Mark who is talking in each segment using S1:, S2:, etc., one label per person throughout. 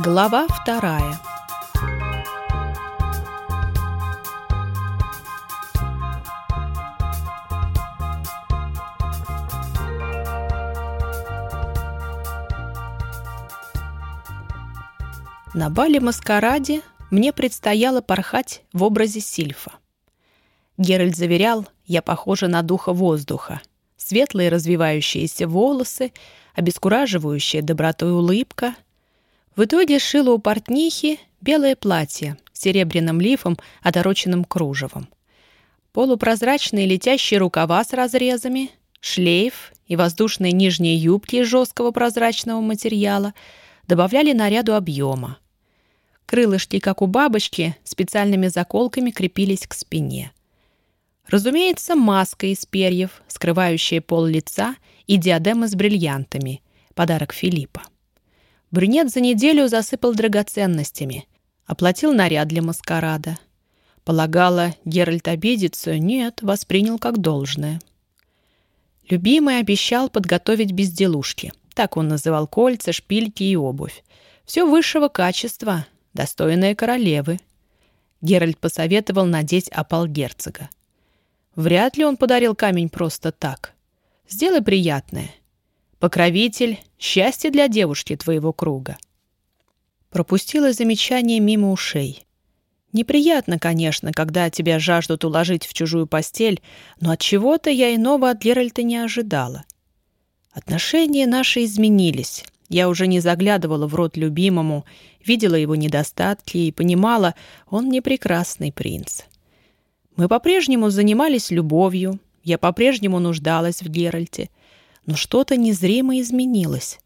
S1: Глава вторая На бале-маскараде мне предстояло порхать в образе Сильфа. Геральт заверял, я похожа на духа воздуха. Светлые развивающиеся волосы, обескураживающая добротой улыбка. В итоге шила у портнихи белое платье с серебряным лифом, отороченным кружевом. Полупрозрачные летящие рукава с разрезами, шлейф и воздушные нижние юбки из жесткого прозрачного материала добавляли наряду объема. Крылышки, как у бабочки, специальными заколками крепились к спине. Разумеется, маска из перьев, скрывающая пол лица, и диадема с бриллиантами, подарок Филиппа. Брюнет за неделю засыпал драгоценностями, оплатил наряд для маскарада. Полагала, Геральт обидится, нет, воспринял как должное. Любимый обещал подготовить безделушки. Так он называл кольца, шпильки и обувь. Все высшего качества, достойная королевы. Геральт посоветовал надеть опал герцога. Вряд ли он подарил камень просто так. Сделай приятное. Покровитель, счастье для девушки твоего круга. Пропустила замечание мимо ушей. Неприятно, конечно, когда тебя жаждут уложить в чужую постель, но от чего-то я иного от Геральта не ожидала. Отношения наши изменились. Я уже не заглядывала в рот любимому, видела его недостатки и понимала, он не прекрасный принц. Мы по-прежнему занимались любовью, я по-прежнему нуждалась в Геральте, но что-то незримо изменилось.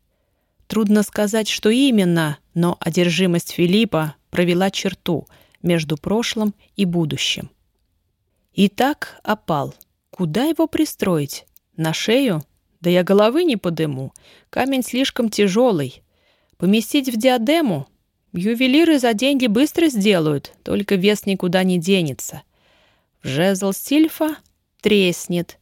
S1: Трудно сказать, что именно, но одержимость Филиппа провела черту между прошлым и будущим. Итак, опал. Куда его пристроить? На шею? Да я головы не подыму. Камень слишком тяжелый. Поместить в диадему? Ювелиры за деньги быстро сделают, только вес никуда не денется. В жезл Сильфа треснет.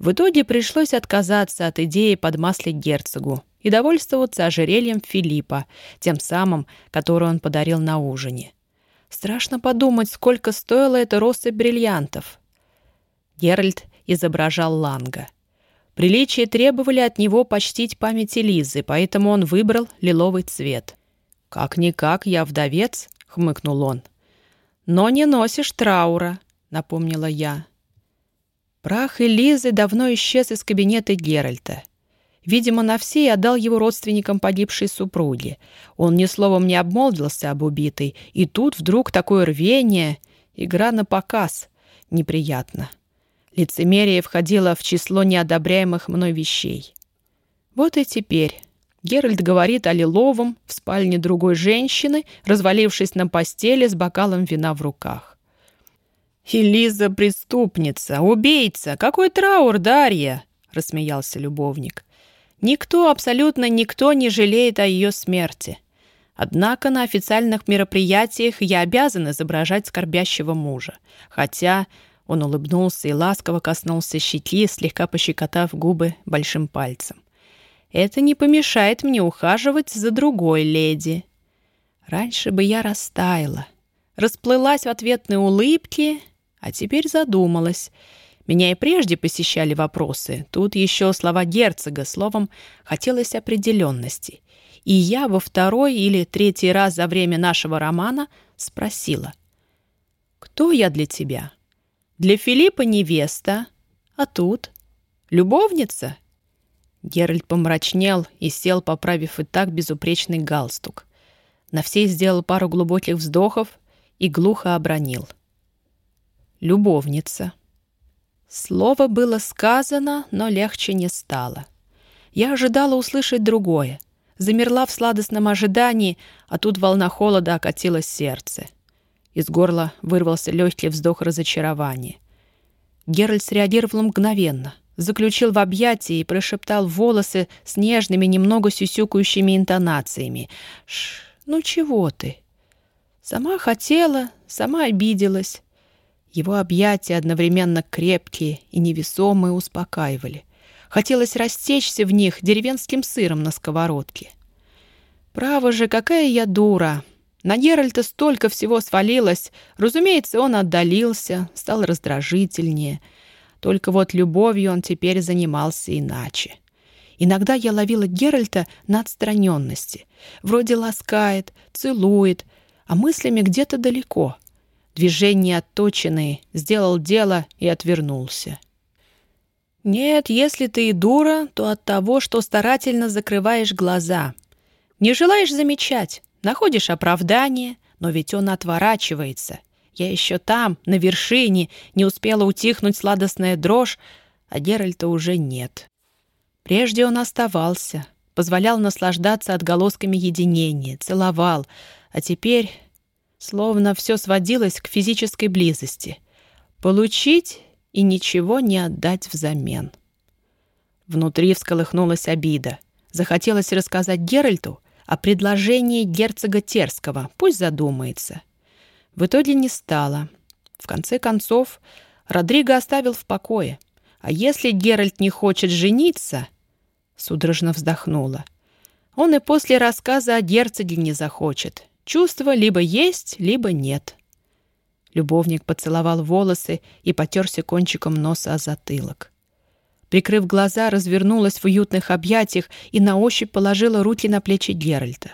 S1: В итоге пришлось отказаться от идеи подмаслить герцогу и довольствоваться ожерельем Филиппа, тем самым, который он подарил на ужине. Страшно подумать, сколько стоила эта россыпь бриллиантов. Геральт изображал Ланга — Приличия требовали от него почтить память Элизы, поэтому он выбрал лиловый цвет. «Как-никак, я вдовец», — хмыкнул он. «Но не носишь траура», — напомнила я. Прах Элизы давно исчез из кабинета Геральта. Видимо, на все отдал его родственникам погибшей супруги. Он ни словом не обмолвился об убитой, и тут вдруг такое рвение, игра на показ. Неприятно. Лицемерие входило в число неодобряемых мной вещей. Вот и теперь Геральт говорит о Лиловом в спальне другой женщины, развалившись на постели с бокалом вина в руках. «Элиза преступница, убийца! Какой траур, Дарья!» — рассмеялся любовник. «Никто, абсолютно никто не жалеет о ее смерти. Однако на официальных мероприятиях я обязан изображать скорбящего мужа. Хотя он улыбнулся и ласково коснулся щеки, слегка пощекотав губы большим пальцем. «Это не помешает мне ухаживать за другой леди». Раньше бы я растаяла, расплылась в ответной улыбке, а теперь задумалась. Меня и прежде посещали вопросы. Тут еще слова герцога, словом, хотелось определенности. И я во второй или третий раз за время нашего романа спросила. «Кто я для тебя?» Для Филиппа невеста, а тут любовница. Геральт помрачнел и сел, поправив и так безупречный галстук. На всей сделал пару глубоких вздохов и глухо обронил. Любовница. Слово было сказано, но легче не стало. Я ожидала услышать другое. Замерла в сладостном ожидании, а тут волна холода окатила сердце. — из горла вырвался легкий вздох разочарования. Геральт среагировал мгновенно, заключил в объятия и прошептал волосы с нежными, немного сюсюкающими интонациями. «Ш, ну чего ты?» Сама хотела, сама обиделась. Его объятия одновременно крепкие и невесомые успокаивали. Хотелось растечься в них деревенским сыром на сковородке. Право же, какая я дура. На Геральта столько всего свалилось. Разумеется, он отдалился, стал раздражительнее. Только вот любовью он теперь занимался иначе. Иногда я ловила Геральта на отстраненности. Вроде ласкает, целует, а мыслями где-то далеко. Движения отточенные, сделал дело и отвернулся. Нет, если ты и дура, то от того, что старательно закрываешь глаза. Не желаешь замечать, находишь оправдание, но ведь он отворачивается. Я еще там, на вершине, не успела утихнуть сладостная дрожь, а Геральта уже нет. Прежде он оставался, позволял наслаждаться отголосками единения, целовал, а теперь словно все сводилось к физической близости. Получить и ничего не отдать взамен. Внутри всколыхнулась обида. Захотелось рассказать Геральту о предложении герцога Терского, пусть задумается. В итоге не стало. В конце концов, Родриго оставил в покое. А если Геральт не хочет жениться... Судорожно вздохнула. Он и после рассказа о герцоге не захочет. Чувства либо есть, либо нет. Любовник поцеловал волосы и потерся кончиком носа о затылок. Прикрыв глаза, развернулась в уютных объятиях и на ощупь положила руки на плечи Геральта.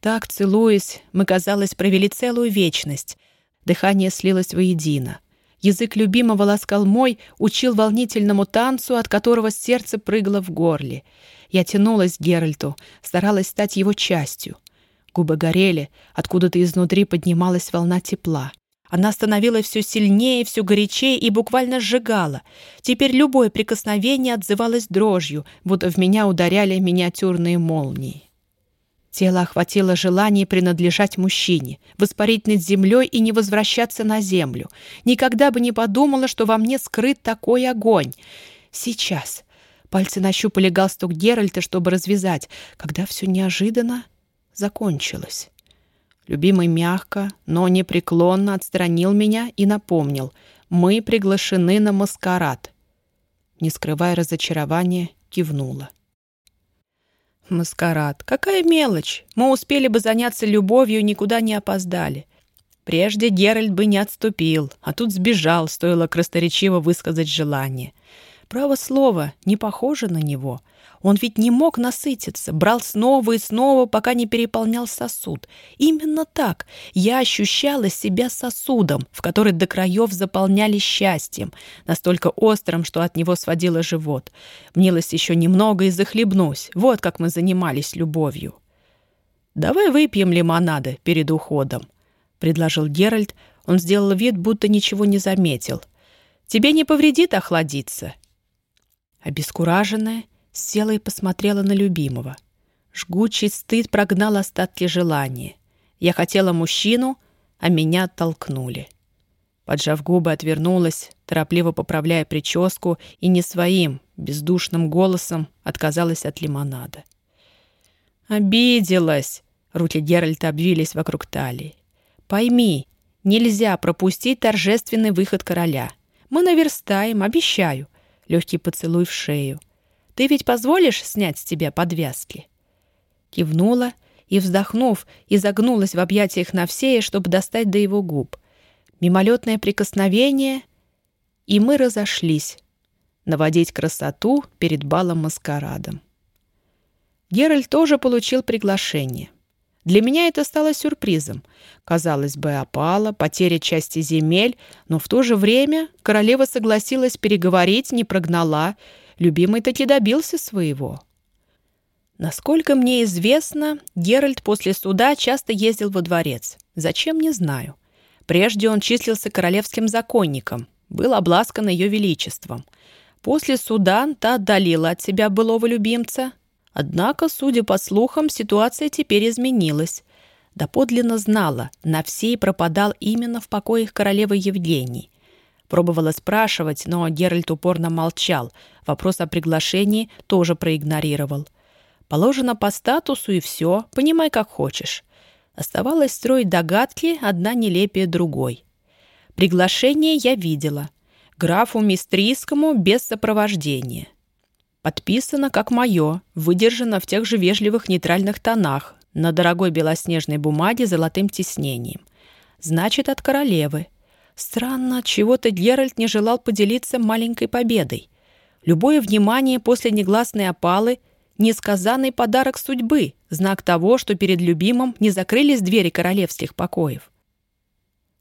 S1: Так, целуясь, мы, казалось, провели целую вечность. Дыхание слилось воедино. Язык любимого ласкал мой, учил волнительному танцу, от которого сердце прыгало в горле. Я тянулась к Геральту, старалась стать его частью. Губы горели, откуда-то изнутри поднималась волна тепла. Она становилась все сильнее, все горячее и буквально сжигала. Теперь любое прикосновение отзывалось дрожью, будто в меня ударяли миниатюрные молнии. Тело охватило желание принадлежать мужчине, воспарить над землей и не возвращаться на землю. Никогда бы не подумала, что во мне скрыт такой огонь. Сейчас. Пальцы нащупали галстук Геральта, чтобы развязать, когда все неожиданно закончилось. Любимый мягко, но непреклонно отстранил меня и напомнил. «Мы приглашены на маскарад». Не скрывая разочарования, кивнула. «Маскарад. Какая мелочь! Мы успели бы заняться любовью и никуда не опоздали. Прежде Геральт бы не отступил, а тут сбежал, стоило красноречиво высказать желание. Право слово, не похоже на него — он ведь не мог насытиться, брал снова и снова, пока не переполнял сосуд. Именно так я ощущала себя сосудом, в который до краев заполняли счастьем, настолько острым, что от него сводило живот. Мнилось еще немного и захлебнусь. Вот как мы занимались любовью. «Давай выпьем лимонады перед уходом», — предложил Геральт. Он сделал вид, будто ничего не заметил. «Тебе не повредит охладиться». Обескураженная, Села и посмотрела на любимого. Жгучий стыд прогнал остатки желания. Я хотела мужчину, а меня оттолкнули. Поджав губы, отвернулась, торопливо поправляя прическу и не своим, бездушным голосом отказалась от лимонада. «Обиделась!» — руки Геральта обвились вокруг талии. «Пойми, нельзя пропустить торжественный выход короля. Мы наверстаем, обещаю». Легкий поцелуй в шею — ты ведь позволишь снять с тебя подвязки?» Кивнула и, вздохнув, изогнулась в объятиях Навсея, чтобы достать до его губ. Мимолетное прикосновение, и мы разошлись. Наводить красоту перед балом-маскарадом. Геральт тоже получил приглашение. Для меня это стало сюрпризом. Казалось бы, опала, потеря части земель, но в то же время королева согласилась переговорить, не прогнала, любимый таки добился своего. Насколько мне известно, Геральт после суда часто ездил во дворец. Зачем, не знаю. Прежде он числился королевским законником, был обласкан ее величеством. После суда та отдалила от себя былого любимца. Однако, судя по слухам, ситуация теперь изменилась. Доподлинно знала, на всей пропадал именно в покоях королевы Евгении. Пробовала спрашивать, но Геральт упорно молчал. Вопрос о приглашении тоже проигнорировал. Положено по статусу и все, понимай как хочешь. Оставалось строить догадки, одна нелепее другой. Приглашение я видела. Графу Мистрийскому без сопровождения. Подписано как мое, выдержано в тех же вежливых нейтральных тонах, на дорогой белоснежной бумаге золотым тиснением. Значит, от королевы. Странно, чего-то Геральт не желал поделиться маленькой победой. Любое внимание после негласной опалы — несказанный подарок судьбы, знак того, что перед любимым не закрылись двери королевских покоев.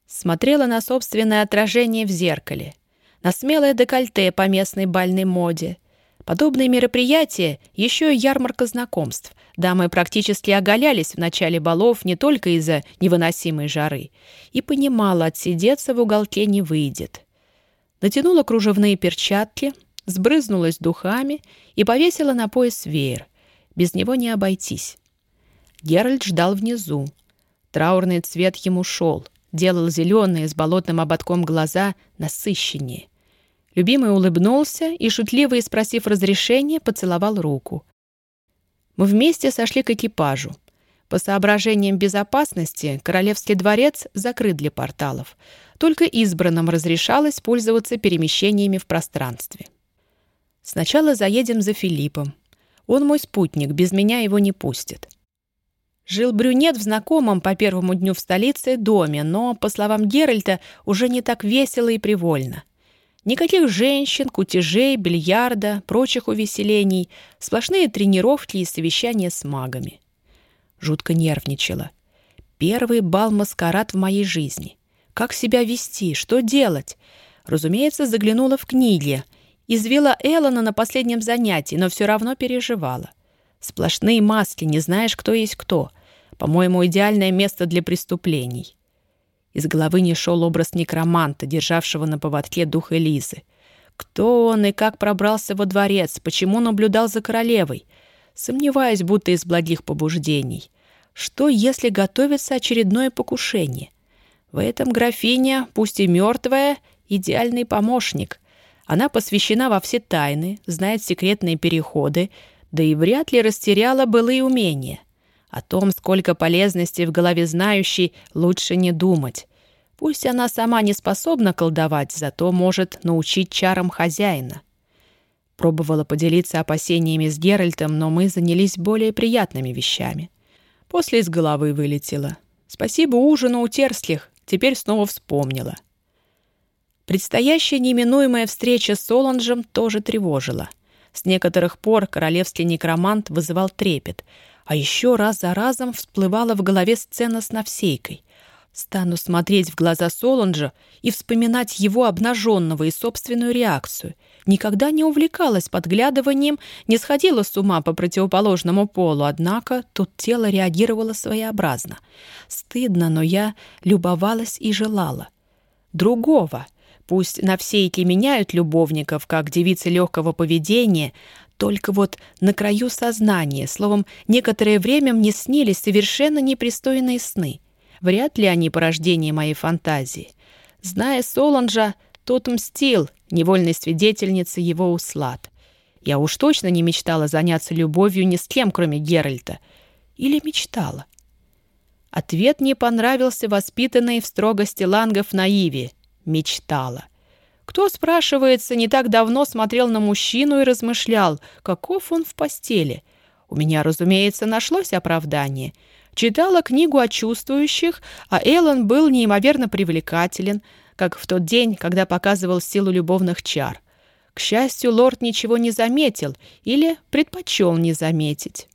S1: Смотрела на собственное отражение в зеркале, на смелое декольте по местной бальной моде. Подобные мероприятия — еще и ярмарка знакомств. Дамы практически оголялись в начале балов не только из-за невыносимой жары. И понимала, отсидеться в уголке не выйдет. Натянула кружевные перчатки, сбрызнулась духами и повесила на пояс веер. Без него не обойтись. Геральт ждал внизу. Траурный цвет ему шел, делал зеленые с болотным ободком глаза насыщеннее. Любимый улыбнулся и, шутливо спросив разрешения, поцеловал руку. Мы вместе сошли к экипажу. По соображениям безопасности Королевский дворец закрыт для порталов. Только избранным разрешалось пользоваться перемещениями в пространстве. Сначала заедем за Филиппом. Он мой спутник, без меня его не пустят. Жил брюнет в знакомом по первому дню в столице доме, но, по словам Геральта, уже не так весело и привольно. Никаких женщин, кутежей, бильярда, прочих увеселений, сплошные тренировки и совещания с магами. Жутко нервничала. Первый бал-маскарад в моей жизни. Как себя вести, что делать? Разумеется, заглянула в книги. Извела Эллона на последнем занятии, но все равно переживала. Сплошные маски, не знаешь, кто есть кто. По-моему, идеальное место для преступлений. Из головы не шел образ некроманта, державшего на поводке дух Элизы. Кто он и как пробрался во дворец, почему наблюдал за королевой? Сомневаюсь, будто из благих побуждений. Что, если готовится очередное покушение? В этом графиня, пусть и мертвая, идеальный помощник. Она посвящена во все тайны, знает секретные переходы, да и вряд ли растеряла былые умения. О том, сколько полезности в голове знающей, лучше не думать. Пусть она сама не способна колдовать, зато может научить чарам хозяина. Пробовала поделиться опасениями с Геральтом, но мы занялись более приятными вещами. После из головы вылетела. Спасибо ужину у Терслих, теперь снова вспомнила. Предстоящая неминуемая встреча с Соланжем тоже тревожила. С некоторых пор королевский некромант вызывал трепет — а еще раз за разом всплывала в голове сцена с Навсейкой. Стану смотреть в глаза Солонжа и вспоминать его обнаженного и собственную реакцию. Никогда не увлекалась подглядыванием, не сходила с ума по противоположному полу, однако тут тело реагировало своеобразно. Стыдно, но я любовалась и желала. Другого. Пусть на все эти меняют любовников, как девицы легкого поведения, только вот на краю сознания, словом, некоторое время мне снились совершенно непристойные сны. Вряд ли они порождение моей фантазии. Зная Соланжа, тот мстил, невольной свидетельницы его услад. Я уж точно не мечтала заняться любовью ни с кем, кроме Геральта. Или мечтала? Ответ не понравился воспитанной в строгости лангов наиве. Мечтала. Кто, спрашивается, не так давно смотрел на мужчину и размышлял, каков он в постели? У меня, разумеется, нашлось оправдание. Читала книгу о чувствующих, а Эллен был неимоверно привлекателен, как в тот день, когда показывал силу любовных чар. К счастью, лорд ничего не заметил или предпочел не заметить.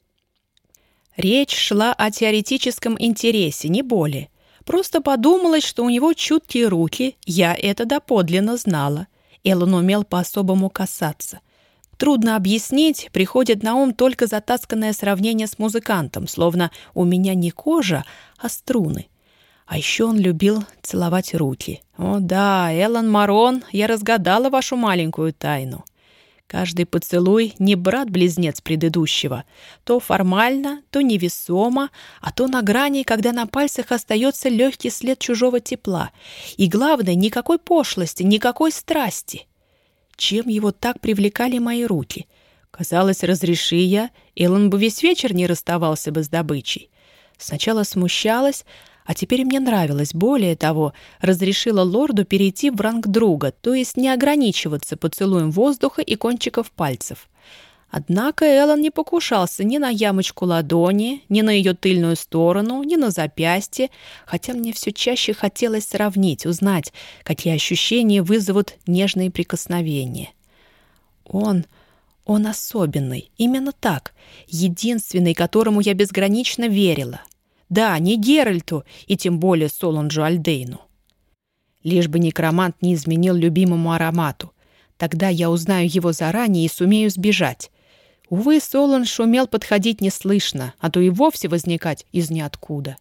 S1: Речь шла о теоретическом интересе, не более. Просто подумалось, что у него чуткие руки, я это доподлинно знала. Эллен умел по-особому касаться. Трудно объяснить, приходит на ум только затасканное сравнение с музыкантом, словно у меня не кожа, а струны. А еще он любил целовать руки. О да, Эллен Марон, я разгадала вашу маленькую тайну. Каждый поцелуй не брат-близнец предыдущего. То формально, то невесомо, а то на грани, когда на пальцах остается легкий след чужого тепла. И главное, никакой пошлости, никакой страсти. Чем его так привлекали мои руки? Казалось, разреши я, Эллен бы весь вечер не расставался бы с добычей. Сначала смущалась, а теперь мне нравилось. Более того, разрешила лорду перейти в ранг друга, то есть не ограничиваться поцелуем воздуха и кончиков пальцев. Однако Эллен не покушался ни на ямочку ладони, ни на ее тыльную сторону, ни на запястье, хотя мне все чаще хотелось сравнить, узнать, какие ощущения вызовут нежные прикосновения. Он... он особенный, именно так, единственный, которому я безгранично верила. Да, не Геральту и тем более Солонджу Альдейну. Лишь бы некромант не изменил любимому аромату. Тогда я узнаю его заранее и сумею сбежать. Увы, Солонж умел подходить неслышно, а то и вовсе возникать из ниоткуда.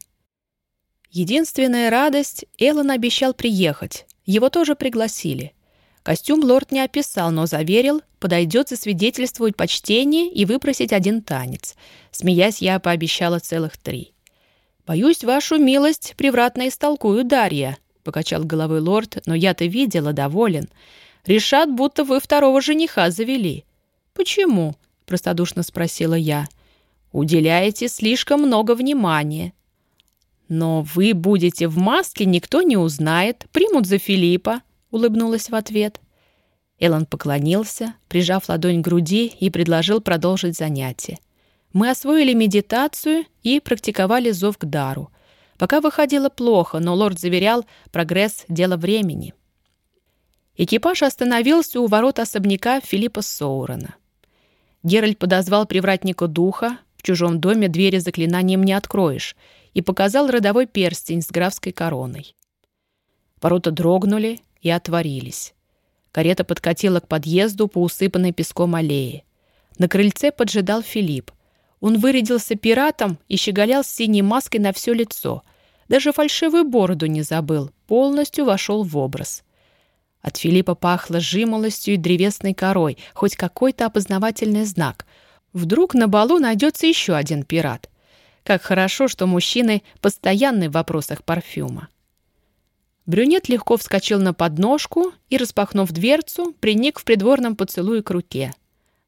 S1: Единственная радость — Эллен обещал приехать. Его тоже пригласили. Костюм лорд не описал, но заверил, подойдет засвидетельствовать почтение и выпросить один танец. Смеясь, я пообещала целых три. «Боюсь, вашу милость превратно истолкую, Дарья», — покачал головой лорд, но я-то видела, доволен. «Решат, будто вы второго жениха завели». «Почему?» — простодушно спросила я. «Уделяете слишком много внимания». «Но вы будете в маске, никто не узнает, примут за Филиппа», — улыбнулась в ответ. Эллен поклонился, прижав ладонь к груди и предложил продолжить занятие. Мы освоили медитацию и практиковали зов к дару. Пока выходило плохо, но лорд заверял, прогресс — дело времени. Экипаж остановился у ворот особняка Филиппа Соурона. Геральт подозвал привратника духа, в чужом доме двери заклинанием не откроешь, и показал родовой перстень с графской короной. Ворота дрогнули и отворились. Карета подкатила к подъезду по усыпанной песком аллее. На крыльце поджидал Филипп. Он вырядился пиратом и щеголял с синей маской на все лицо. Даже фальшивую бороду не забыл, полностью вошел в образ. От Филиппа пахло жимолостью и древесной корой, хоть какой-то опознавательный знак. Вдруг на балу найдется еще один пират. Как хорошо, что мужчины постоянны в вопросах парфюма. Брюнет легко вскочил на подножку и, распахнув дверцу, приник в придворном поцелуе к руке.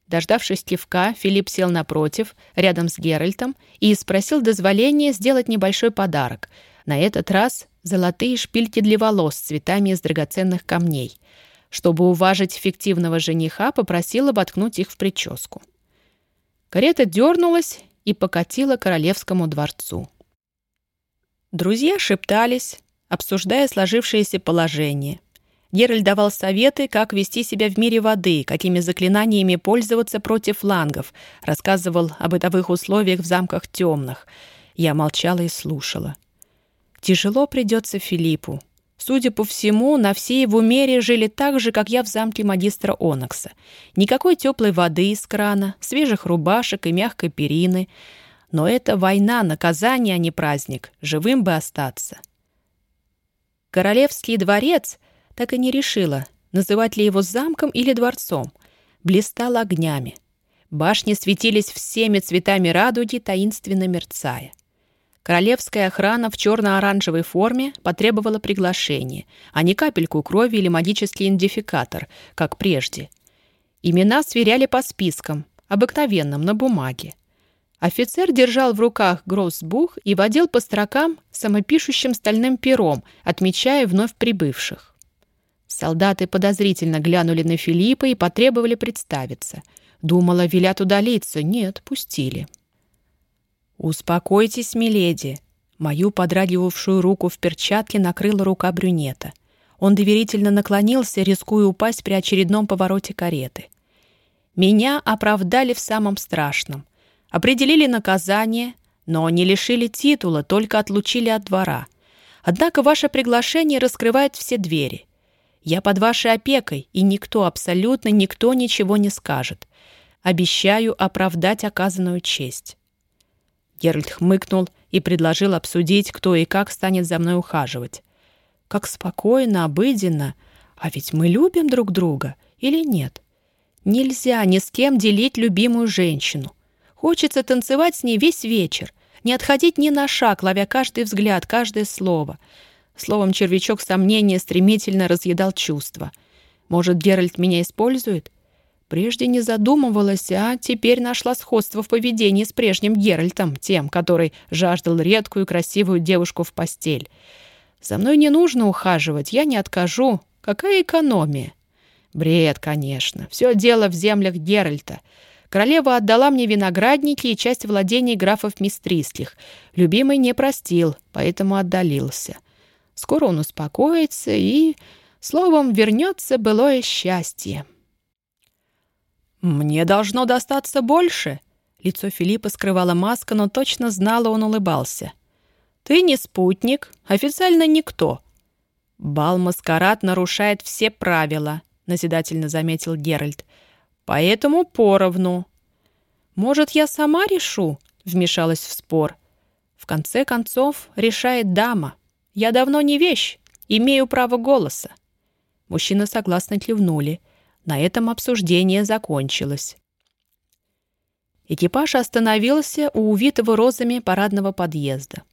S1: Дождавшись кивка, Филипп сел напротив, рядом с Геральтом, и спросил дозволения сделать небольшой подарок. На этот раз золотые шпильки для волос с цветами из драгоценных камней. Чтобы уважить фиктивного жениха, попросил воткнуть их в прическу. Карета дернулась и покатила королевскому дворцу. Друзья шептались, обсуждая сложившееся положение — Геральт давал советы, как вести себя в мире воды, какими заклинаниями пользоваться против лангов, рассказывал о бытовых условиях в замках темных. Я молчала и слушала. Тяжело придется Филиппу. Судя по всему, на всей его мере жили так же, как я в замке магистра Онокса. Никакой теплой воды из крана, свежих рубашек и мягкой перины. Но это война, наказание, а не праздник. Живым бы остаться. Королевский дворец — так и не решила, называть ли его замком или дворцом. Блистал огнями. Башни светились всеми цветами радуги, таинственно мерцая. Королевская охрана в черно-оранжевой форме потребовала приглашения, а не капельку крови или магический идентификатор, как прежде. Имена сверяли по спискам, обыкновенным, на бумаге. Офицер держал в руках гроссбух и водил по строкам самопишущим стальным пером, отмечая вновь прибывших. Солдаты подозрительно глянули на Филиппа и потребовали представиться. Думала, велят удалиться. Нет, пустили. «Успокойтесь, миледи!» Мою подрагивавшую руку в перчатке накрыла рука брюнета. Он доверительно наклонился, рискуя упасть при очередном повороте кареты. «Меня оправдали в самом страшном. Определили наказание, но не лишили титула, только отлучили от двора. Однако ваше приглашение раскрывает все двери. Я под вашей опекой, и никто, абсолютно никто ничего не скажет. Обещаю оправдать оказанную честь». Геральт хмыкнул и предложил обсудить, кто и как станет за мной ухаживать. Как спокойно, обыденно. А ведь мы любим друг друга или нет? Нельзя ни с кем делить любимую женщину. Хочется танцевать с ней весь вечер, не отходить ни на шаг, ловя каждый взгляд, каждое слово — Словом, червячок сомнения стремительно разъедал чувства. Может, Геральт меня использует? Прежде не задумывалась, а теперь нашла сходство в поведении с прежним Геральтом, тем, который жаждал редкую красивую девушку в постель. За мной не нужно ухаживать, я не откажу. Какая экономия? Бред, конечно. Все дело в землях Геральта. Королева отдала мне виноградники и часть владений графов Мистрислих. Любимый не простил, поэтому отдалился. Скоро он успокоится и, словом, вернется былое счастье. «Мне должно достаться больше», Лицо Филиппа скрывала маска, но точно знала, он улыбался. «Ты не спутник, официально никто». «Бал-маскарад нарушает все правила», — назидательно заметил Геральт. «Поэтому поровну». «Может, я сама решу?» — вмешалась в спор. «В конце концов, решает дама. Я давно не вещь, имею право голоса». Мужчины согласно кивнули. На этом обсуждение закончилось. Экипаж остановился у увитого розами парадного подъезда.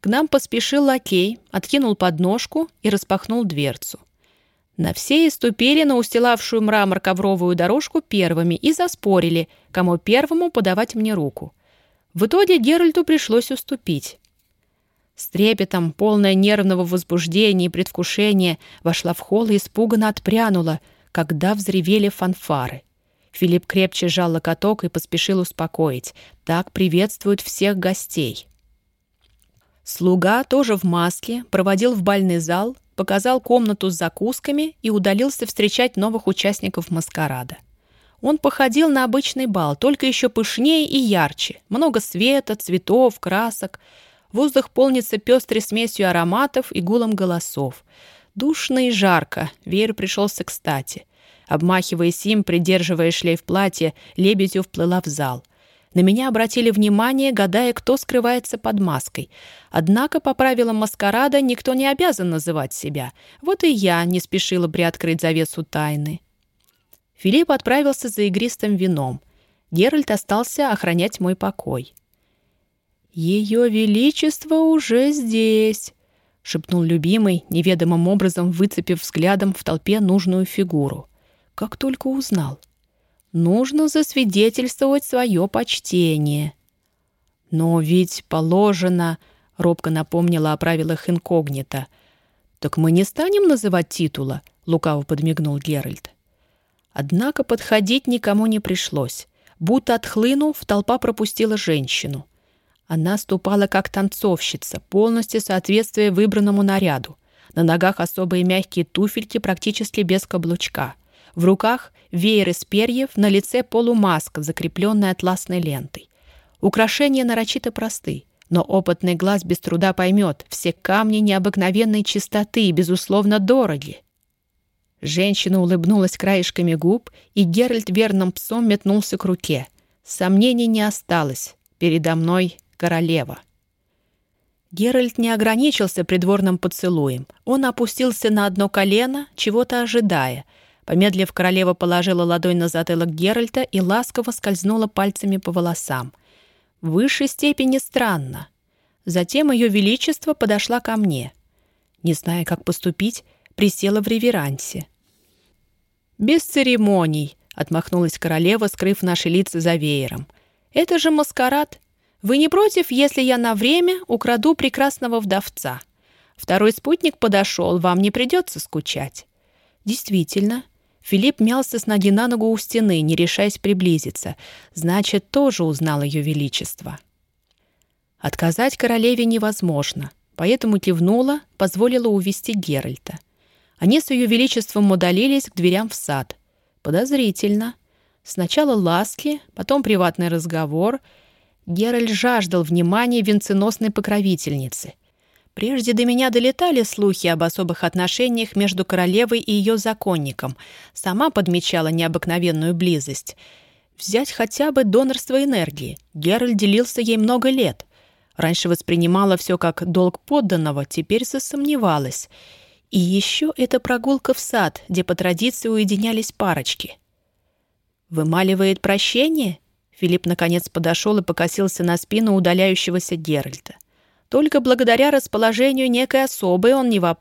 S1: К нам поспешил лакей, откинул подножку и распахнул дверцу. На все ступили на устилавшую мрамор ковровую дорожку первыми и заспорили, кому первому подавать мне руку. В итоге Геральту пришлось уступить. С трепетом, полное нервного возбуждения и предвкушения, вошла в холл и испуганно отпрянула, когда взревели фанфары. Филипп крепче сжал локоток и поспешил успокоить. Так приветствуют всех гостей. Слуга, тоже в маске, проводил в бальный зал, показал комнату с закусками и удалился встречать новых участников маскарада. Он походил на обычный бал, только еще пышнее и ярче. Много света, цветов, красок. Воздух полнится пестрой смесью ароматов и гулом голосов. Душно и жарко, веер пришелся кстати. Обмахиваясь им, придерживая шлейф платья, лебедью вплыла в зал. На меня обратили внимание, гадая, кто скрывается под маской. Однако, по правилам маскарада, никто не обязан называть себя. Вот и я не спешила приоткрыть завесу тайны. Филипп отправился за игристым вином. Геральт остался охранять мой покой. «Ее Величество уже здесь!» — шепнул любимый, неведомым образом выцепив взглядом в толпе нужную фигуру как только узнал. Нужно засвидетельствовать свое почтение. Но ведь положено, робко напомнила о правилах инкогнито. Так мы не станем называть титула, лукаво подмигнул Геральт. Однако подходить никому не пришлось. Будто отхлынув, толпа пропустила женщину. Она ступала как танцовщица, полностью соответствуя выбранному наряду. На ногах особые мягкие туфельки практически без каблучка. В руках веер из перьев, на лице полумаска, закрепленная атласной лентой. Украшения нарочито просты, но опытный глаз без труда поймет, все камни необыкновенной чистоты и, безусловно, дороги. Женщина улыбнулась краешками губ, и Геральт верным псом метнулся к руке. Сомнений не осталось. Передо мной королева. Геральт не ограничился придворным поцелуем. Он опустился на одно колено, чего-то ожидая — Помедлив, королева положила ладонь на затылок Геральта и ласково скользнула пальцами по волосам. В высшей степени странно. Затем ее величество подошла ко мне. Не зная, как поступить, присела в реверансе. «Без церемоний», — отмахнулась королева, скрыв наши лица за веером. «Это же маскарад. Вы не против, если я на время украду прекрасного вдовца? Второй спутник подошел, вам не придется скучать». Действительно, Филипп мялся с ноги на ногу у стены, не решаясь приблизиться. Значит, тоже узнал ее величество. Отказать королеве невозможно, поэтому кивнула, позволила увести Геральта. Они с ее величеством удалились к дверям в сад. Подозрительно. Сначала ласки, потом приватный разговор. Геральт жаждал внимания венценосной покровительницы. Прежде до меня долетали слухи об особых отношениях между королевой и ее законником. Сама подмечала необыкновенную близость. Взять хотя бы донорство энергии. Геральт делился ей много лет. Раньше воспринимала все как долг подданного, теперь засомневалась. И еще эта прогулка в сад, где по традиции уединялись парочки. «Вымаливает прощение?» Филипп наконец подошел и покосился на спину удаляющегося Геральта. Только благодаря расположению некой особы он не в.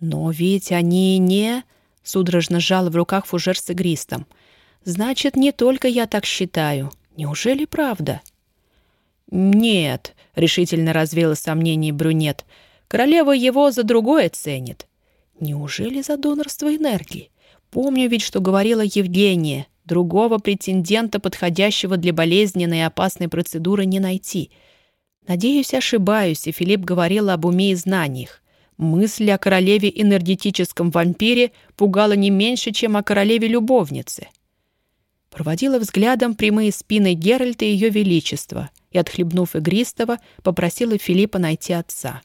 S1: Но ведь они не... Судорожно сжал в руках фужер с игристом. Значит, не только я так считаю. Неужели правда? Нет, решительно развеяла сомнение брюнет. Королева его за другое ценит. Неужели за донорство энергии? Помню ведь, что говорила Евгения. Другого претендента, подходящего для болезненной и опасной процедуры, не найти. Надеюсь, ошибаюсь, и Филипп говорил об уме и знаниях. Мысль о королеве-энергетическом вампире пугала не меньше, чем о королеве-любовнице. Проводила взглядом прямые спины Геральта и ее величества и, отхлебнув игристого, попросила Филиппа найти отца.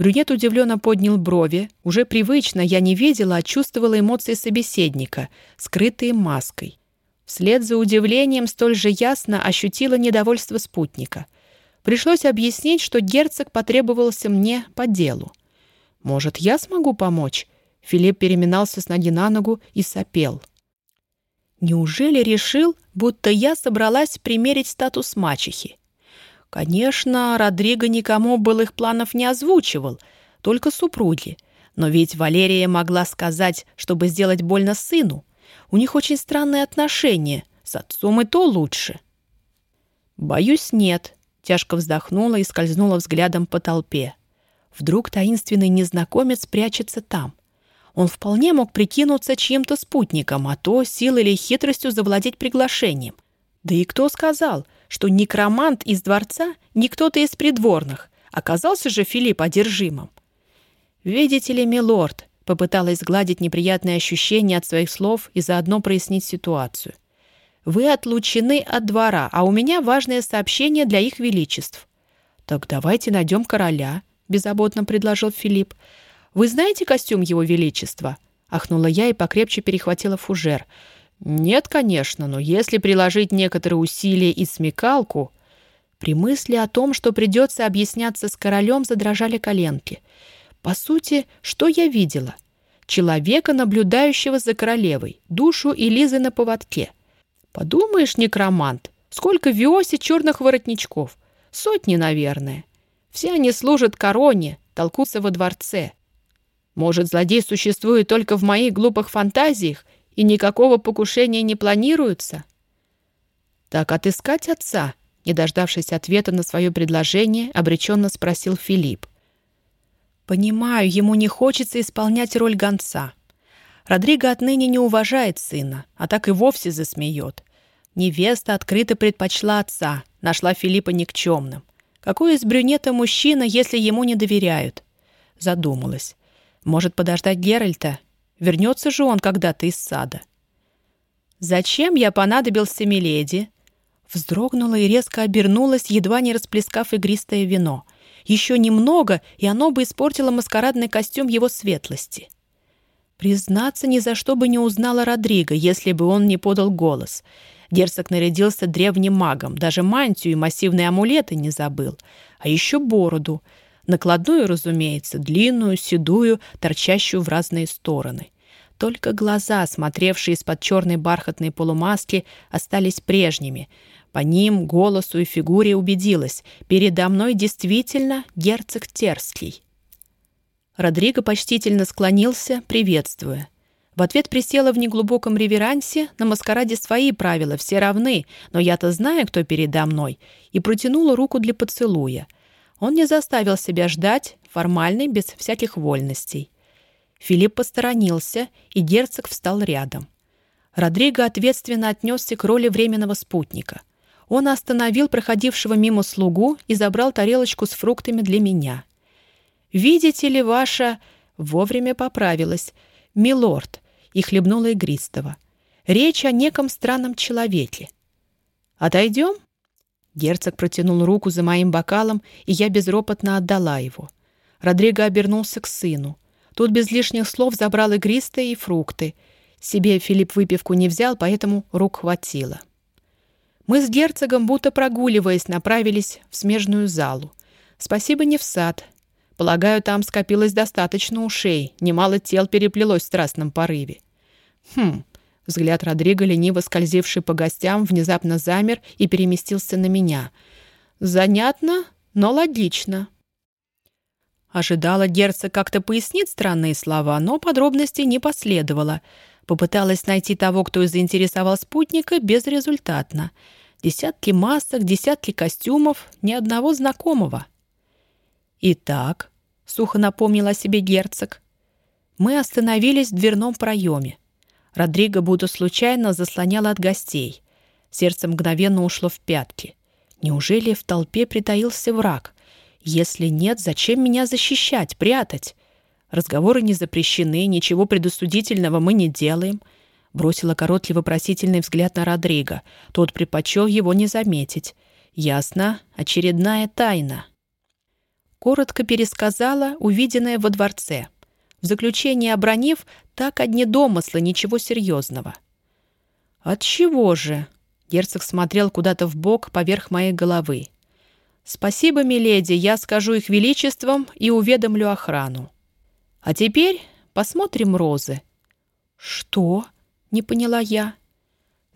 S1: Брюнет удивленно поднял брови. Уже привычно я не видела, а чувствовала эмоции собеседника, скрытые маской. Вслед за удивлением столь же ясно ощутила недовольство спутника. Пришлось объяснить, что герцог потребовался мне по делу. «Может, я смогу помочь?» Филипп переминался с ноги на ногу и сопел. Неужели решил, будто я собралась примерить статус мачехи? Конечно, Родриго никому былых планов не озвучивал, только супруги. Но ведь Валерия могла сказать, чтобы сделать больно сыну. У них очень странные отношения, с отцом и то лучше. «Боюсь, нет», — тяжко вздохнула и скользнула взглядом по толпе. Вдруг таинственный незнакомец прячется там. Он вполне мог прикинуться чьим-то спутником, а то силой или хитростью завладеть приглашением. Да и кто сказал, что некромант из дворца не кто-то из придворных? Оказался же Филипп одержимым. «Видите ли, милорд», — попыталась сгладить неприятные ощущения от своих слов и заодно прояснить ситуацию. «Вы отлучены от двора, а у меня важное сообщение для их величеств». «Так давайте найдем короля», — беззаботно предложил Филипп. Вы знаете костюм Его Величества?» Ахнула я и покрепче перехватила фужер. «Нет, конечно, но если приложить некоторые усилия и смекалку...» При мысли о том, что придется объясняться с королем, задрожали коленки. По сути, что я видела? Человека, наблюдающего за королевой, душу и Лизы на поводке. Подумаешь, некромант, сколько в Виосе черных воротничков? Сотни, наверное. Все они служат короне, толкутся во дворце. Может, злодей существует только в моих глупых фантазиях, и никакого покушения не планируется? Так отыскать отца, не дождавшись ответа на свое предложение, обреченно спросил Филипп. Понимаю, ему не хочется исполнять роль гонца. Родриго отныне не уважает сына, а так и вовсе засмеет. Невеста открыто предпочла отца, нашла Филиппа никчемным. Какой из брюнета мужчина, если ему не доверяют? Задумалась. Может подождать Геральта? Вернется же он когда-то из сада. «Зачем я понадобился Миледи?» Вздрогнула и резко обернулась, едва не расплескав игристое вино. Еще немного, и оно бы испортило маскарадный костюм его светлости. Признаться, ни за что бы не узнала Родриго, если бы он не подал голос. Герцог нарядился древним магом, даже мантию и массивные амулеты не забыл. А еще бороду — Накладную, разумеется, длинную, седую, торчащую в разные стороны. Только глаза, смотревшие из-под черной бархатной полумаски, остались прежними. По ним, голосу и фигуре убедилась. Передо мной действительно герцог Терский. Родриго почтительно склонился, приветствуя. В ответ присела в неглубоком реверансе, на маскараде свои правила, все равны, но я-то знаю, кто передо мной, и протянула руку для поцелуя — он не заставил себя ждать, формальный, без всяких вольностей. Филипп посторонился, и герцог встал рядом. Родриго ответственно отнесся к роли временного спутника. Он остановил проходившего мимо слугу и забрал тарелочку с фруктами для меня. «Видите ли, ваша...» Вовремя поправилась. «Милорд», и хлебнула игристого. «Речь о неком странном человеке». «Отойдем?» Герцог протянул руку за моим бокалом, и я безропотно отдала его. Родриго обернулся к сыну. Тут без лишних слов забрал игристое и фрукты. Себе Филипп выпивку не взял, поэтому рук хватило. Мы с герцогом, будто прогуливаясь, направились в смежную залу. Спасибо не в сад. Полагаю, там скопилось достаточно ушей, немало тел переплелось в страстном порыве. Хм, Взгляд Родриго, лениво скользивший по гостям, внезапно замер и переместился на меня. «Занятно, но логично». Ожидала герцог как-то пояснить странные слова, но подробностей не последовало. Попыталась найти того, кто заинтересовал спутника, безрезультатно. Десятки масок, десятки костюмов, ни одного знакомого. «Итак», — сухо напомнил о себе герцог, — мы остановились в дверном проеме. Родриго будто случайно заслонял от гостей. Сердце мгновенно ушло в пятки. Неужели в толпе притаился враг? Если нет, зачем меня защищать, прятать? Разговоры не запрещены, ничего предосудительного мы не делаем. Бросила короткий вопросительный взгляд на Родриго. Тот предпочел его не заметить. Ясно, очередная тайна. Коротко пересказала увиденное во дворце. В заключение обронив, так одни домыслы, ничего серьезного. «От чего же?» Герцог смотрел куда-то в бок поверх моей головы. «Спасибо, миледи, я скажу их величеством и уведомлю охрану. А теперь посмотрим розы». «Что?» — не поняла я.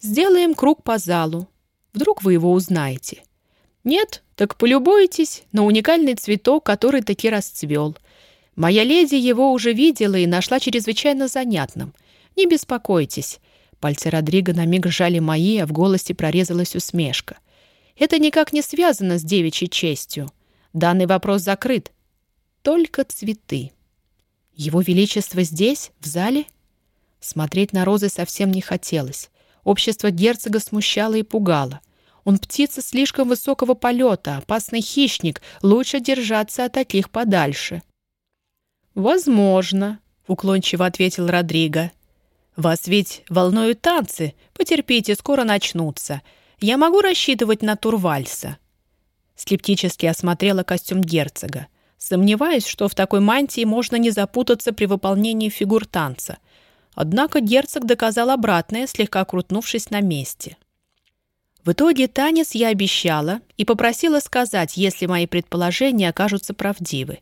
S1: «Сделаем круг по залу. Вдруг вы его узнаете». «Нет, так полюбуйтесь на уникальный цветок, который таки расцвел. Моя леди его уже видела и нашла чрезвычайно занятным. Не беспокойтесь, Пальцы Родриго на миг сжали мои, а в голосе прорезалась усмешка. Это никак не связано с девичьей честью. Данный вопрос закрыт. Только цветы. Его Величество здесь, в зале? Смотреть на розы совсем не хотелось. Общество герцога смущало и пугало. Он птица слишком высокого полета, опасный хищник, лучше держаться от таких подальше. «Возможно», — уклончиво ответил Родриго. «Вас ведь волнуют танцы. Потерпите, скоро начнутся. Я могу рассчитывать на турвальса». Скептически осмотрела костюм герцога. Сомневаюсь, что в такой мантии можно не запутаться при выполнении фигур танца. Однако герцог доказал обратное, слегка крутнувшись на месте. В итоге танец я обещала и попросила сказать, если мои предположения окажутся правдивы.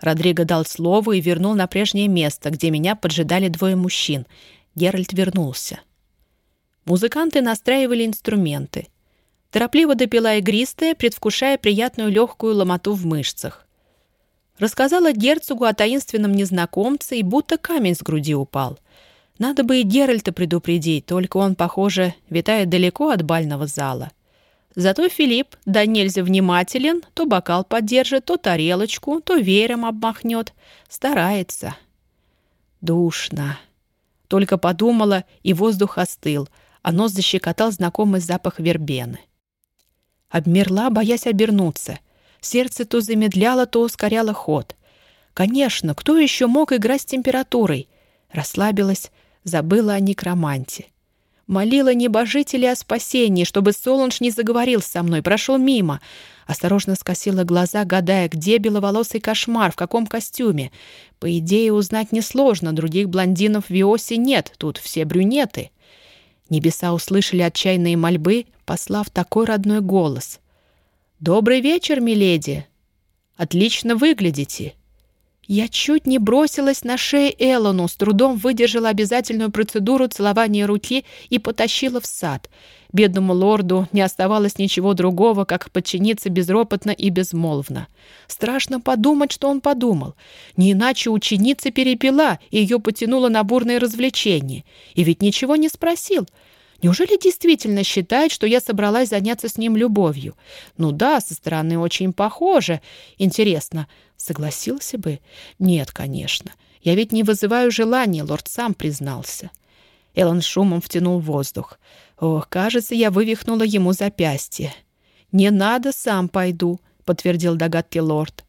S1: Родриго дал слово и вернул на прежнее место, где меня поджидали двое мужчин — Геральт вернулся. Музыканты настраивали инструменты. Торопливо допила игристая, предвкушая приятную легкую ломоту в мышцах. Рассказала герцогу о таинственном незнакомце, и будто камень с груди упал. Надо бы и Геральта предупредить, только он, похоже, витает далеко от бального зала. Зато Филипп, да нельзя внимателен, то бокал поддержит, то тарелочку, то веером обмахнет. Старается. Душно. Только подумала, и воздух остыл, а нос защекотал знакомый запах вербены. Обмерла, боясь обернуться. Сердце то замедляло, то ускоряло ход. Конечно, кто еще мог играть с температурой? Расслабилась, забыла о некроманте. Молила небожителя о спасении, чтобы Солунж не заговорил со мной, прошел мимо. Осторожно скосила глаза, гадая, где беловолосый кошмар, в каком костюме. По идее, узнать несложно, других блондинов в Виосе нет, тут все брюнеты. Небеса услышали отчаянные мольбы, послав такой родной голос. «Добрый вечер, миледи! Отлично выглядите!» Я чуть не бросилась на шею Элону, с трудом выдержала обязательную процедуру целования руки и потащила в сад. Бедному лорду не оставалось ничего другого, как подчиниться безропотно и безмолвно. Страшно подумать, что он подумал. Не иначе ученица перепила, и ее потянуло на бурные развлечения. И ведь ничего не спросил — Неужели действительно считает, что я собралась заняться с ним любовью? Ну да, со стороны очень похоже. Интересно, согласился бы? Нет, конечно. Я ведь не вызываю желания, лорд сам признался. Эллен шумом втянул воздух. Ох, кажется, я вывихнула ему запястье. «Не надо, сам пойду», — подтвердил догадки лорд.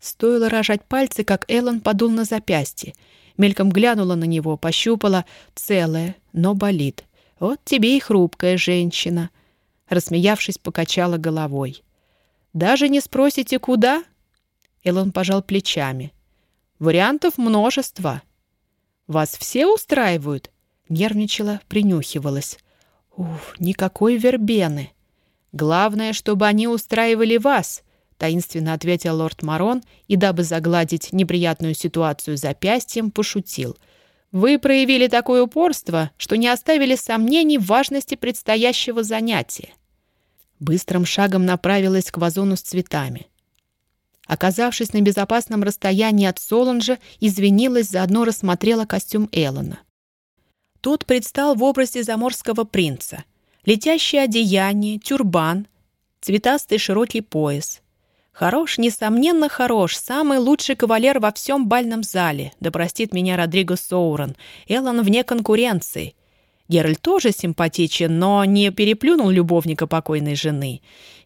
S1: Стоило рожать пальцы, как Эллен подул на запястье. Мельком глянула на него, пощупала. Целое, но болит. Вот тебе и хрупкая женщина. Рассмеявшись, покачала головой. Даже не спросите, куда? Элон пожал плечами. Вариантов множество. Вас все устраивают? Нервничала, принюхивалась. Уф, никакой вербены. Главное, чтобы они устраивали вас, таинственно ответил лорд Марон и, дабы загладить неприятную ситуацию запястьем, пошутил — вы проявили такое упорство, что не оставили сомнений в важности предстоящего занятия. Быстрым шагом направилась к вазону с цветами. Оказавшись на безопасном расстоянии от Солонжа, извинилась, заодно рассмотрела костюм Эллона. Тот предстал в образе заморского принца. Летящее одеяние, тюрбан, цветастый широкий пояс — Хорош, несомненно, хорош. Самый лучший кавалер во всем бальном зале. Да простит меня Родриго Соурон. Эллен вне конкуренции. Геральт тоже симпатичен, но не переплюнул любовника покойной жены.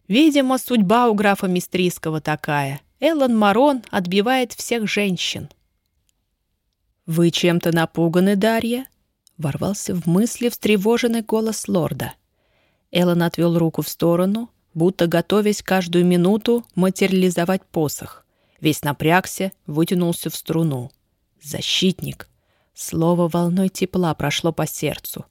S1: Видимо, судьба у графа Мистрийского такая. Эллен Марон отбивает всех женщин. «Вы чем-то напуганы, Дарья?» Ворвался в мысли встревоженный голос лорда. Эллен отвел руку в сторону, будто готовясь каждую минуту материализовать посох. Весь напрягся, вытянулся в струну. «Защитник!» Слово волной тепла прошло по сердцу.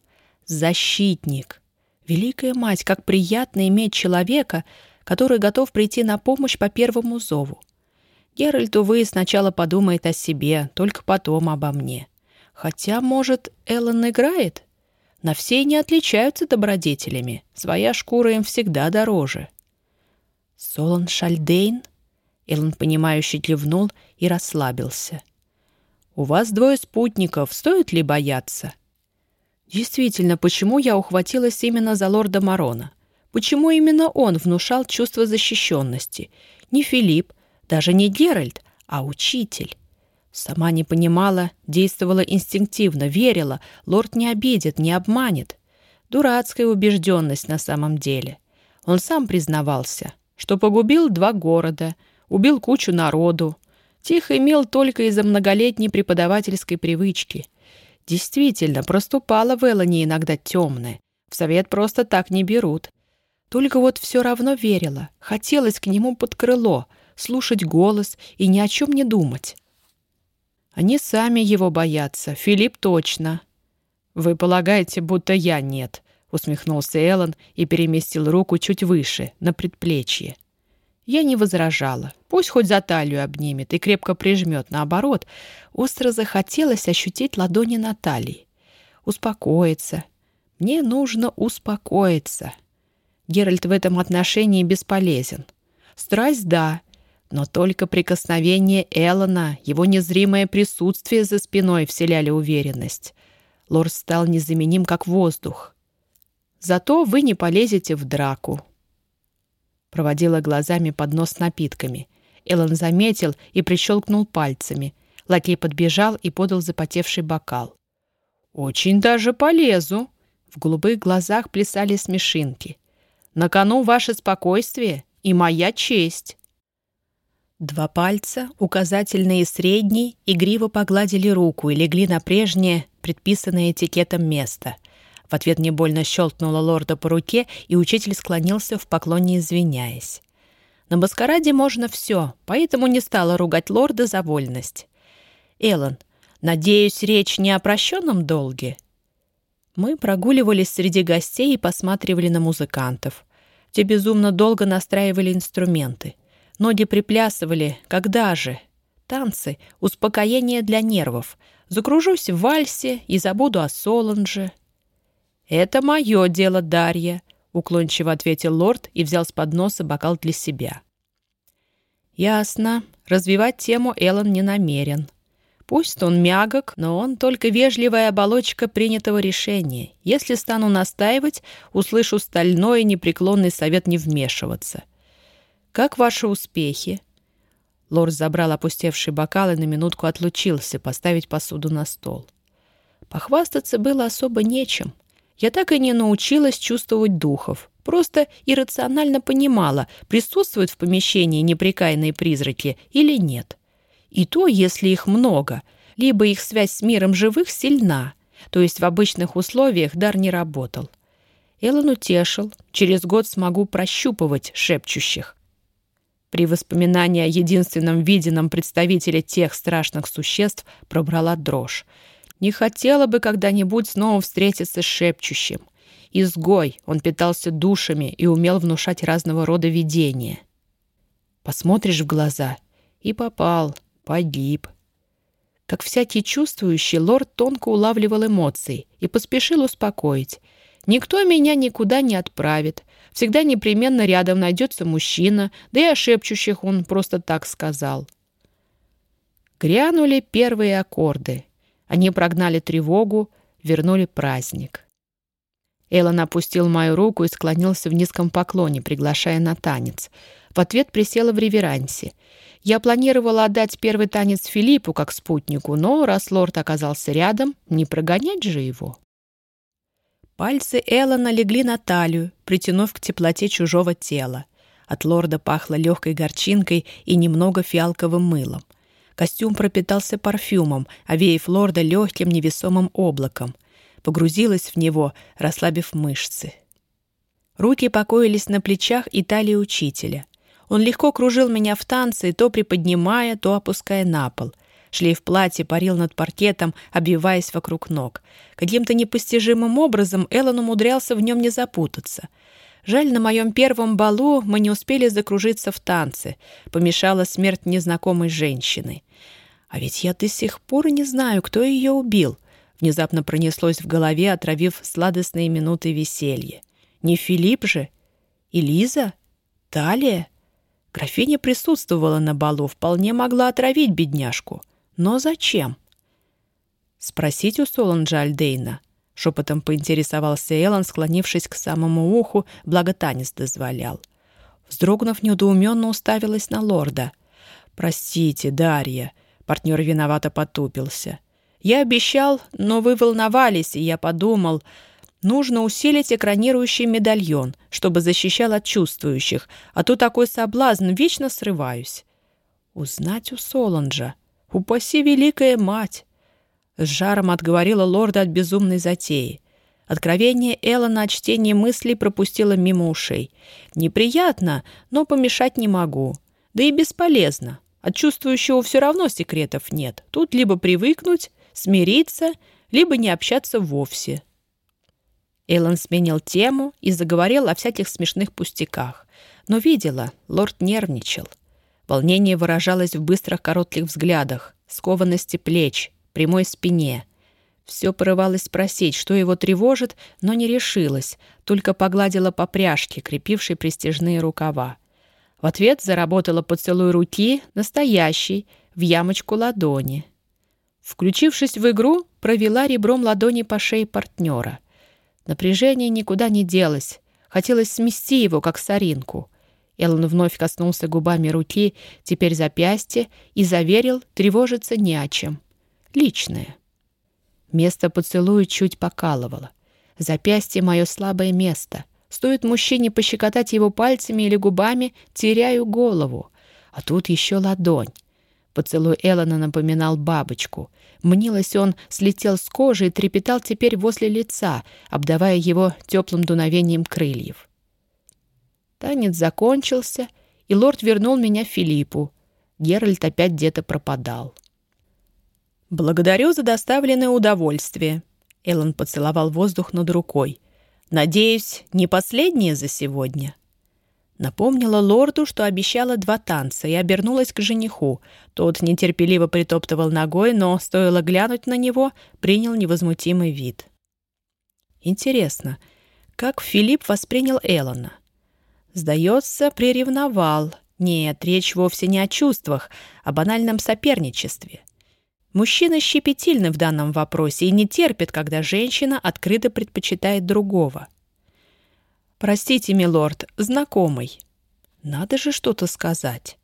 S1: «Защитник!» Великая мать, как приятно иметь человека, который готов прийти на помощь по первому зову. Геральт, увы, сначала подумает о себе, только потом обо мне. Хотя, может, Эллен играет? На все не отличаются добродетелями. Своя шкура им всегда дороже. Солон Шальдейн? Эллен, понимающе кивнул и расслабился. «У вас двое спутников, стоит ли бояться?» Действительно, почему я ухватилась именно за лорда Марона? Почему именно он внушал чувство защищенности? Не Филипп, даже не Геральт, а учитель. Сама не понимала, действовала инстинктивно, верила, лорд не обидит, не обманет. Дурацкая убежденность на самом деле. Он сам признавался, что погубил два города, убил кучу народу. Тихо имел только из-за многолетней преподавательской привычки. Действительно, проступала в Эллоне иногда темная. В совет просто так не берут. Только вот все равно верила, хотелось к нему под крыло, слушать голос и ни о чем не думать. Они сами его боятся, Филипп точно. «Вы полагаете, будто я нет», — усмехнулся Эллен и переместил руку чуть выше, на предплечье. Я не возражала. Пусть хоть за талию обнимет и крепко прижмет. Наоборот, остро захотелось ощутить ладони Натальи. Успокоиться. Мне нужно успокоиться. Геральт в этом отношении бесполезен. Страсть — да, но только прикосновение Эллона, его незримое присутствие за спиной вселяли уверенность. Лорд стал незаменим, как воздух. Зато вы не полезете в драку. Проводила глазами поднос с напитками. Эллен заметил и прищелкнул пальцами. Лакей подбежал и подал запотевший бокал. «Очень даже полезу!» В голубых глазах плясали смешинки. На кону ваше спокойствие и моя честь». Два пальца, указательный и средний, игриво погладили руку и легли на прежнее, предписанное этикетом место. В ответ не больно щелкнула лорда по руке, и учитель склонился в поклоне, извиняясь. На маскараде можно все, поэтому не стала ругать лорда за вольность. «Эллен, надеюсь, речь не о прощенном долге?» Мы прогуливались среди гостей и посматривали на музыкантов. Те безумно долго настраивали инструменты. Ноги приплясывали. Когда же? Танцы, успокоение для нервов. Закружусь в вальсе и забуду о Соланже. «Это мое дело, Дарья», — уклончиво ответил лорд и взял с подноса бокал для себя. «Ясно. Развивать тему Эллен не намерен. Пусть он мягок, но он только вежливая оболочка принятого решения. Если стану настаивать, услышу стальной и непреклонный совет не вмешиваться. «Как ваши успехи?» Лорд забрал опустевший бокал и на минутку отлучился поставить посуду на стол. Похвастаться было особо нечем. Я так и не научилась чувствовать духов. Просто иррационально понимала, присутствуют в помещении неприкаянные призраки или нет. И то, если их много, либо их связь с миром живых сильна, то есть в обычных условиях дар не работал. Эллен утешил, через год смогу прощупывать шепчущих. При воспоминании о единственном виденном представителе тех страшных существ пробрала дрожь. Не хотела бы когда-нибудь снова встретиться с шепчущим. Изгой, он питался душами и умел внушать разного рода видения. Посмотришь в глаза — и попал, Погиб. Как всякий чувствующий, лорд тонко улавливал эмоции и поспешил успокоить. «Никто меня никуда не отправит. Всегда непременно рядом найдется мужчина, да и о шепчущих он просто так сказал». Грянули первые аккорды. Они прогнали тревогу, вернули праздник. Эллен опустил мою руку и склонился в низком поклоне, приглашая на танец. В ответ присела в реверансе — я планировала отдать первый танец Филиппу как спутнику, но раз лорд оказался рядом, не прогонять же его. Пальцы Эллона легли на талию, притянув к теплоте чужого тела. От лорда пахло легкой горчинкой и немного фиалковым мылом. Костюм пропитался парфюмом, овеяв лорда легким невесомым облаком. Погрузилась в него, расслабив мышцы. Руки покоились на плечах и талии учителя. Он легко кружил меня в танце, то приподнимая, то опуская на пол. Шлейф платья парил над паркетом, обвиваясь вокруг ног. Каким-то непостижимым образом Эллен умудрялся в нем не запутаться. Жаль, на моем первом балу мы не успели закружиться в танце. Помешала смерть незнакомой женщины. А ведь я до сих пор не знаю, кто ее убил. Внезапно пронеслось в голове, отравив сладостные минуты веселья. Не Филипп же? И Лиза? Талия? Графиня присутствовала на балу, вполне могла отравить бедняжку. Но зачем? Спросить у Соланджа Альдейна —— шепотом поинтересовался Эллен, склонившись к самому уху, благо танец дозволял. Вздрогнув, недоуменно уставилась на лорда. «Простите, Дарья», — партнер виновато потупился. «Я обещал, но вы волновались, и я подумал, нужно усилить экранирующий медальон, чтобы защищал от чувствующих, а то такой соблазн, вечно срываюсь». «Узнать у Соланджа. Упаси великая мать!» С жаром отговорила лорда от безумной затеи. Откровение Эллона о чтении мыслей пропустила мимо ушей. Неприятно, но помешать не могу. Да и бесполезно. От чувствующего все равно секретов нет. Тут либо привыкнуть, смириться, либо не общаться вовсе. Эллен сменил тему и заговорил о всяких смешных пустяках. Но видела, лорд нервничал. Волнение выражалось в быстрых коротких взглядах, скованности плеч, прямой спине. Все порывалось спросить, что его тревожит, но не решилась, только погладила по пряжке, крепившей престижные рукава. В ответ заработала поцелуй руки, настоящий, в ямочку ладони. Включившись в игру, провела ребром ладони по шее партнера. Напряжение никуда не делось. Хотелось смести его, как соринку. Эллен вновь коснулся губами руки, теперь запястье, и заверил, тревожиться не о чем личное. Место поцелуя чуть покалывало. Запястье — мое слабое место. Стоит мужчине пощекотать его пальцами или губами, теряю голову. А тут еще ладонь. Поцелуй Эллона напоминал бабочку. Мнилось, он слетел с кожи и трепетал теперь возле лица, обдавая его теплым дуновением крыльев. Танец закончился, и лорд вернул меня Филиппу. Геральт опять где-то пропадал. «Благодарю за доставленное удовольствие», — Эллен поцеловал воздух над рукой. «Надеюсь, не последнее за сегодня». Напомнила лорду, что обещала два танца, и обернулась к жениху. Тот нетерпеливо притоптывал ногой, но, стоило глянуть на него, принял невозмутимый вид. Интересно, как Филипп воспринял Эллона? Сдается, приревновал. Нет, речь вовсе не о чувствах, а банальном соперничестве. Мужчины щепетильны в данном вопросе и не терпят, когда женщина открыто предпочитает другого. «Простите, милорд, знакомый». Надо же что-то сказать.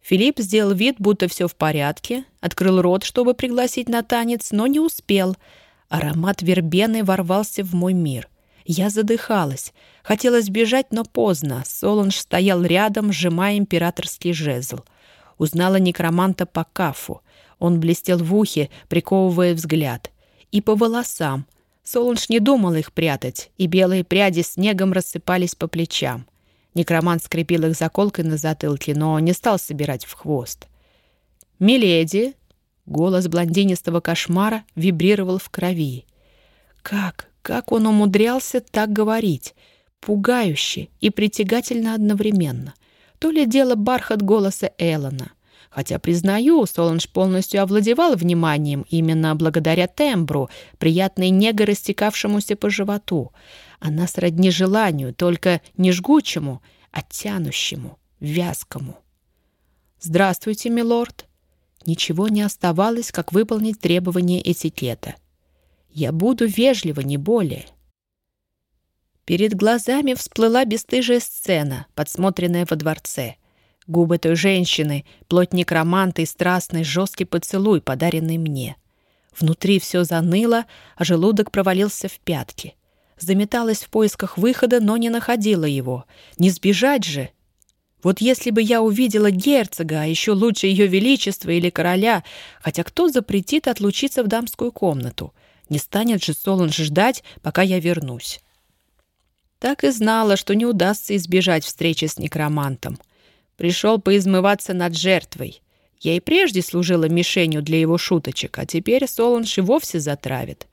S1: Филипп сделал вид, будто все в порядке, открыл рот, чтобы пригласить на танец, но не успел. Аромат вербены ворвался в мой мир. Я задыхалась. Хотелось бежать, но поздно. Солонж стоял рядом, сжимая императорский жезл. Узнала некроманта по кафу. Он блестел в ухе, приковывая взгляд. И по волосам. Солунж не думал их прятать, и белые пряди снегом рассыпались по плечам. Некромант скрепил их заколкой на затылке, но не стал собирать в хвост. «Миледи!» Голос блондинистого кошмара вибрировал в крови. Как, как он умудрялся так говорить? Пугающе и притягательно одновременно. То ли дело бархат голоса Эллона. Хотя, признаю, Соланж полностью овладевал вниманием именно благодаря тембру, приятной нега растекавшемуся по животу. Она сродни желанию, только не жгучему, а тянущему, вязкому. «Здравствуйте, милорд!» Ничего не оставалось, как выполнить требования этикета. «Я буду вежливо, не более». Перед глазами всплыла бесстыжая сцена, подсмотренная во дворце — Губы той женщины, плоть некроманта и страстный жесткий поцелуй, подаренный мне. Внутри все заныло, а желудок провалился в пятки. Заметалась в поисках выхода, но не находила его. Не сбежать же! Вот если бы я увидела герцога, а еще лучше ее величество или короля, хотя кто запретит отлучиться в дамскую комнату? Не станет же Соланж ждать, пока я вернусь. Так и знала, что не удастся избежать встречи с некромантом. Пришел поизмываться над жертвой. Я и прежде служила мишенью для его шуточек, а теперь Соланж и вовсе затравит.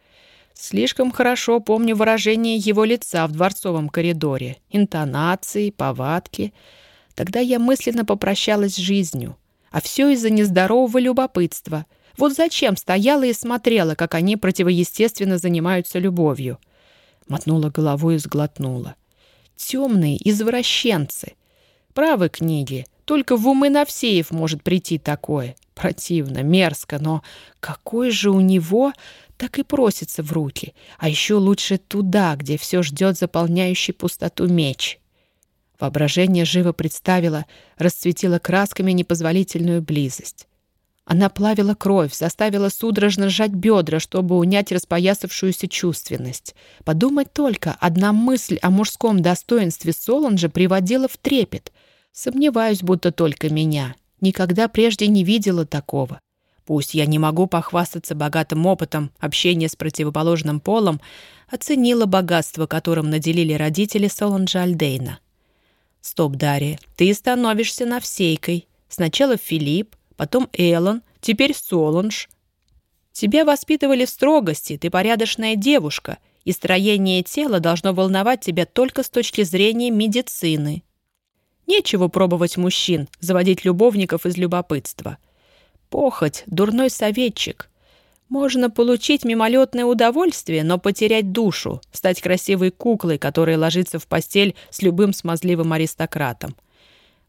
S1: Слишком хорошо помню выражение его лица в дворцовом коридоре, интонации, повадки. Тогда я мысленно попрощалась с жизнью. А все из-за нездорового любопытства. Вот зачем стояла и смотрела, как они противоестественно занимаются любовью. Мотнула головой и сглотнула. Темные извращенцы. Правы книги. Только в умы Навсеев может прийти такое. Противно, мерзко, но какой же у него так и просится в руки. А еще лучше туда, где все ждет заполняющий пустоту меч. Воображение живо представило, расцветило красками непозволительную близость. Она плавила кровь, заставила судорожно сжать бедра, чтобы унять распоясавшуюся чувственность. Подумать только, одна мысль о мужском достоинстве Соланжа приводила в трепет. Сомневаюсь, будто только меня. Никогда прежде не видела такого. Пусть я не могу похвастаться богатым опытом общения с противоположным полом, оценила богатство, которым наделили родители Соланжа Альдейна. «Стоп, Дарья, ты становишься навсейкой. Сначала Филипп, потом Эллен, теперь Соланж. Тебя воспитывали в строгости, ты порядочная девушка, и строение тела должно волновать тебя только с точки зрения медицины. Нечего пробовать мужчин, заводить любовников из любопытства. Похоть, дурной советчик. Можно получить мимолетное удовольствие, но потерять душу, стать красивой куклой, которая ложится в постель с любым смазливым аристократом.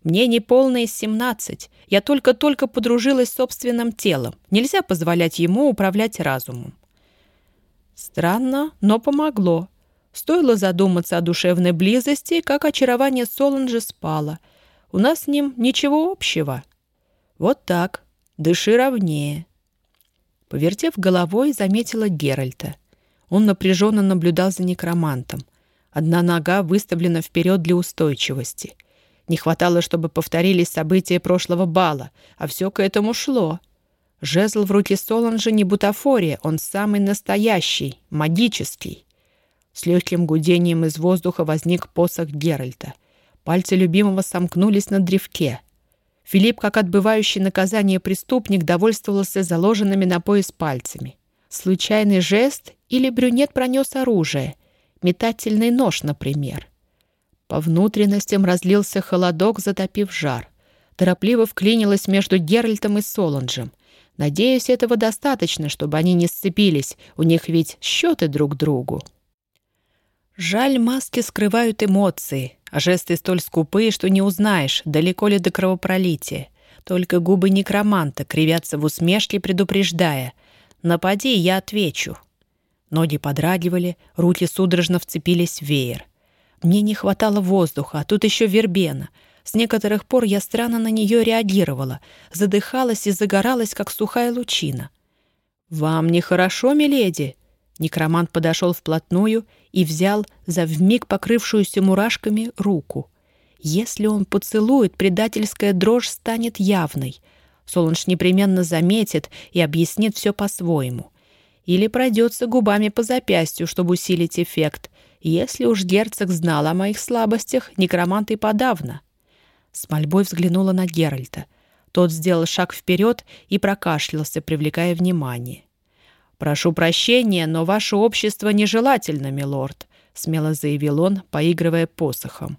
S1: Мне не полные семнадцать. Я только-только подружилась с собственным телом. Нельзя позволять ему управлять разумом. Странно, но помогло. Стоило задуматься о душевной близости, как очарование Соланжа спало. У нас с ним ничего общего. Вот так. Дыши ровнее. Повертев головой, заметила Геральта. Он напряженно наблюдал за некромантом. Одна нога выставлена вперед для устойчивости. Не хватало, чтобы повторились события прошлого бала, а все к этому шло. Жезл в руке Соланжа не бутафория, он самый настоящий, магический. С легким гудением из воздуха возник посох Геральта. Пальцы любимого сомкнулись на древке — Филипп, как отбывающий наказание преступник, довольствовался заложенными на пояс пальцами. Случайный жест или брюнет пронес оружие, метательный нож, например. По внутренностям разлился холодок, затопив жар. Торопливо вклинилась между Геральтом и Соланджем. Надеюсь, этого достаточно, чтобы они не сцепились, у них ведь счеты друг другу. Жаль, маски скрывают эмоции, а жесты столь скупые, что не узнаешь, далеко ли до кровопролития. Только губы некроманта кривятся в усмешке, предупреждая. «Напади, я отвечу». Ноги подрагивали, руки судорожно вцепились в веер. Мне не хватало воздуха, а тут еще вербена. С некоторых пор я странно на нее реагировала, задыхалась и загоралась, как сухая лучина. «Вам нехорошо, миледи?» Некромант подошел вплотную и взял за вмиг покрывшуюся мурашками руку. Если он поцелует, предательская дрожь станет явной. Солунж непременно заметит и объяснит все по-своему. Или пройдется губами по запястью, чтобы усилить эффект. Если уж герцог знал о моих слабостях, некромант и подавно. С мольбой взглянула на Геральта. Тот сделал шаг вперед и прокашлялся, привлекая внимание. «Прошу прощения, но ваше общество нежелательно, милорд», — смело заявил он, поигрывая посохом.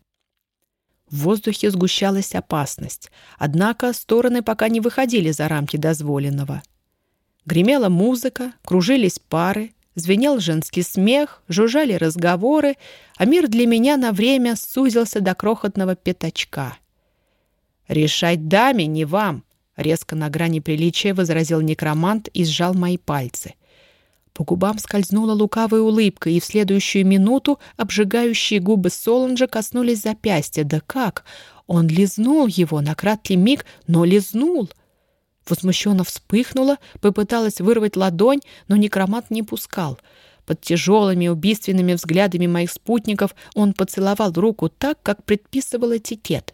S1: В воздухе сгущалась опасность, однако стороны пока не выходили за рамки дозволенного. Гремела музыка, кружились пары, звенел женский смех, жужжали разговоры, а мир для меня на время сузился до крохотного пятачка. «Решать даме, не вам!» — резко на грани приличия возразил некромант и сжал мои пальцы — по губам скользнула лукавая улыбка, и в следующую минуту обжигающие губы Соланжа коснулись запястья. Да как? Он лизнул его на краткий миг, но лизнул. Возмущенно вспыхнула, попыталась вырвать ладонь, но некромант не пускал. Под тяжелыми убийственными взглядами моих спутников он поцеловал руку так, как предписывал этикет.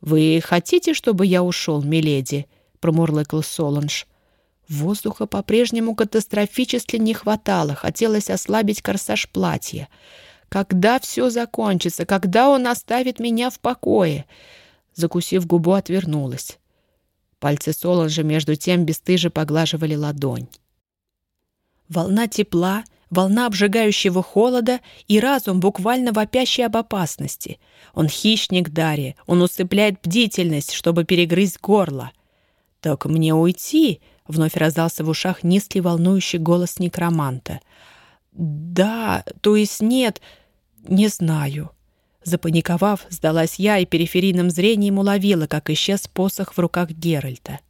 S1: «Вы хотите, чтобы я ушел, миледи?» — промурлыкал Соланж. Воздуха по-прежнему катастрофически не хватало, хотелось ослабить корсаж платья. Когда все закончится? Когда он оставит меня в покое? Закусив губу, отвернулась. Пальцы Соланжа между тем бесстыже поглаживали ладонь. Волна тепла, волна обжигающего холода и разум, буквально вопящий об опасности. Он хищник Дарья, он усыпляет бдительность, чтобы перегрызть горло. «Так мне уйти?» — вновь раздался в ушах низкий волнующий голос некроманта. «Да, то есть нет, не знаю». Запаниковав, сдалась я и периферийным зрением уловила, как исчез посох в руках Геральта.